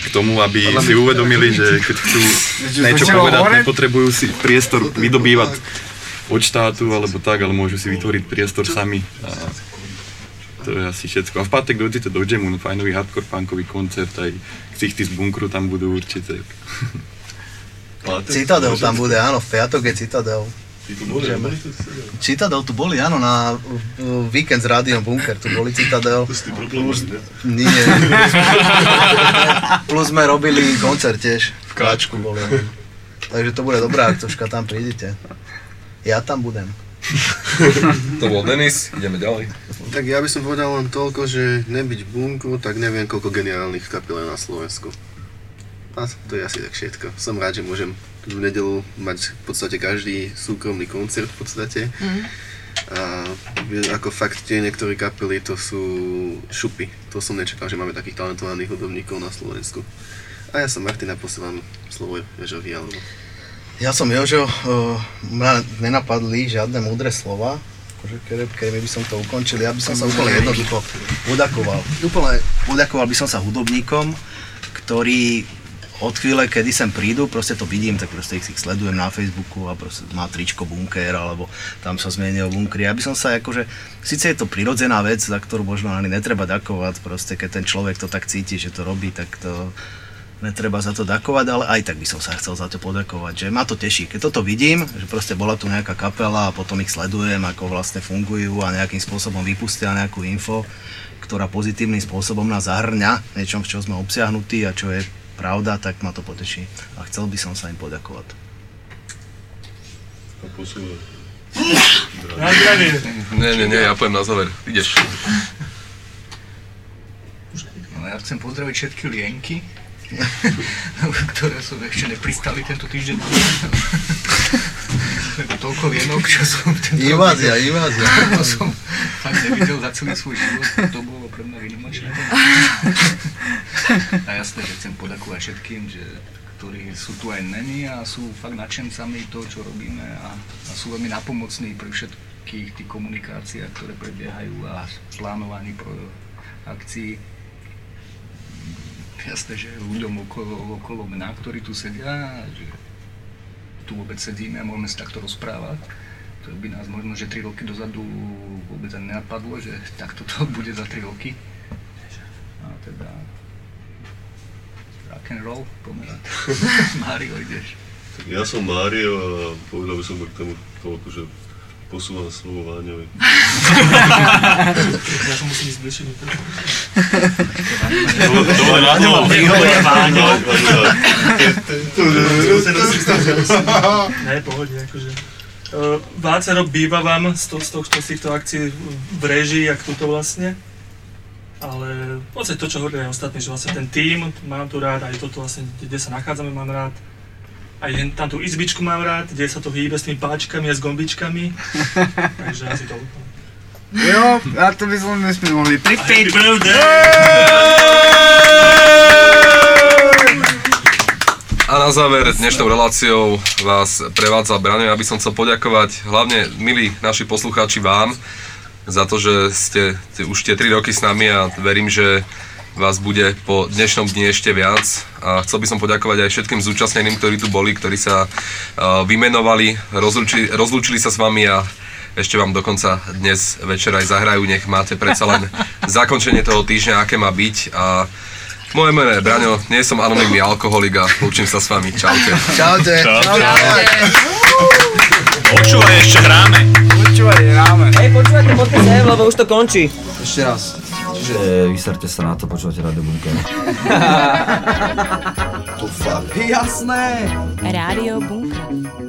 Speaker 15: k tomu, aby
Speaker 14: Podľa
Speaker 15: si uvedomili, že keď chcú niečo povedať,
Speaker 14: hore?
Speaker 15: nepotrebujú si priestor vydobývať od štátu alebo tak, ale môžu si vytvoriť priestor sami. A to je asi všetko. A v pátek dojdete do Jamu, no fajnový hardcore punkový koncert, aj ksichty z bunkru tam budú určite.
Speaker 6: Citadel tam bude, áno, v piatok je Citadel.
Speaker 7: Ty tu boli,
Speaker 6: Ideme.
Speaker 7: boli tu Citadel?
Speaker 6: Tu boli, áno, na víkend s Rádiom Bunker, tu boli Citadel. Plus, nie. Plus sme robili koncert tiež, v Káčku boli. Takže to bude dobrá aktoška, tam prídete. Ja tam budem.
Speaker 4: To bol Denis, ideme ďalej.
Speaker 14: Tak ja by som povedal len toľko, že nebyť bunku, tak neviem koľko geniálnych kapiel je na Slovensku. A to je asi tak všetko. Som rád, že môžem v nedelu mať v podstate každý súkromný koncert v podstate.
Speaker 12: Mhm.
Speaker 14: A ako fakt tie niektoré kapely to sú šupy. To som nečakal, že máme takých talentovaných hudobníkov na Slovensku. A ja som Martin a posielam slovo Ježovi alebo
Speaker 6: Ja som Jožo, uh, mňa nenapadli žiadne múdre slova, akože keby, keby by som to ukončil, ja by som sa úplne jednoducho udakoval. Úplne udakoval by som sa hudobníkom, ktorí od chvíle, kedy sem prídu, proste to vidím, tak proste ich ich sledujem na Facebooku a proste má tričko bunker, alebo tam sa zmení o bunkri. Ja by som sa akože, síce je to prirodzená vec, za ktorú možno ani netreba dakovať, proste keď ten človek to tak cíti, že to robí, tak to netreba za to dakovať, ale aj tak by som sa chcel za to podakovať, že ma to teší. Keď toto vidím, že proste bola tu nejaká kapela a potom ich sledujem, ako vlastne fungujú a nejakým spôsobom vypustia nejakú info, ktorá pozitívnym spôsobom nás zahrňa niečom, v čom sme obsiahnutí a čo je pravda, tak ma to poteší. A chcel by som sa im podakovať.
Speaker 7: A posúva.
Speaker 4: Na zdravie. Nie, nie, nie, ja poviem na záver. Ideš.
Speaker 1: No, ja chcem pozdraviť všetky lienky, ktoré sú ešte nepristali tento týždeň. Toľko lienok, čo som tento
Speaker 6: Invázia, invázia.
Speaker 1: To som fakt nevidel za celý svoj život, to bolo pre mňa výnimočné. A jasné, že chcem podakovať všetkým, že ktorí sú tu aj neni a sú fakt nadšencami toho, čo robíme a, a sú veľmi napomocní pri všetkých tých komunikáciách, ktoré prebiehajú a plánovaní pro akcií. Jasné, že ľuďom okolo, okolo mňa, ktorí tu sedia, že tu vôbec sedíme a môžeme sa takto rozprávať. To by nás možno, že 3 roky dozadu vôbec ani nenapadlo, že takto to bude za 3 roky. A teda rock and roll, pomerať. Mario, ideš.
Speaker 7: Ja som Mário a povedal by som k tomu toľko, že posúvam slovo Váňovi.
Speaker 16: Ja som musím ísť bližšie mikrofón.
Speaker 7: Dobre, na to.
Speaker 16: Vyhovuje Váňo.
Speaker 7: Váňo.
Speaker 16: Ne, pohodne, akože. Uh, Vácero býva vám z, to, z, tohto, z týchto akcií v režii, jak tuto vlastne. Ale v podstate to, čo hovorili aj ostatní, že vlastne ten tím mám tu rád, aj toto vlastne, kde sa nachádzame, mám rád. Aj tam tú izbičku mám rád, kde sa to hýbe s tými páčkami a s gombičkami. Takže asi to.
Speaker 9: Jo, a to by sme mohli prispieť.
Speaker 16: Happy birthday!
Speaker 4: A na záver dnešnou reláciou vás prevádza Braňo. Ja by som chcel poďakovať hlavne, milí naši poslucháči, vám za to, že ste, už tie 3 roky s nami a verím, že vás bude po dnešnom dni ešte viac. A chcel by som poďakovať aj všetkým zúčastneným, ktorí tu boli, ktorí sa vymenovali, rozlúčili, rozlúčili sa s vami a ešte vám dokonca dnes večer aj zahrajú, nech máte predsa len zakončenie toho týždňa, aké má byť. A moje meno je Braňo, nie som anonimný alkoholik a lúčim sa s vami. Čaute.
Speaker 6: Čaute.
Speaker 17: Počúvaj, ešte hráme.
Speaker 9: Počúvaj, hráme.
Speaker 18: Hej, počúvajte, poďte sem, lebo už to končí.
Speaker 19: Ešte raz. Čiže vyserte sa na to, počúvate Radio Bunker.
Speaker 18: to fakt.
Speaker 19: Jasné.
Speaker 3: Rádio Bunker.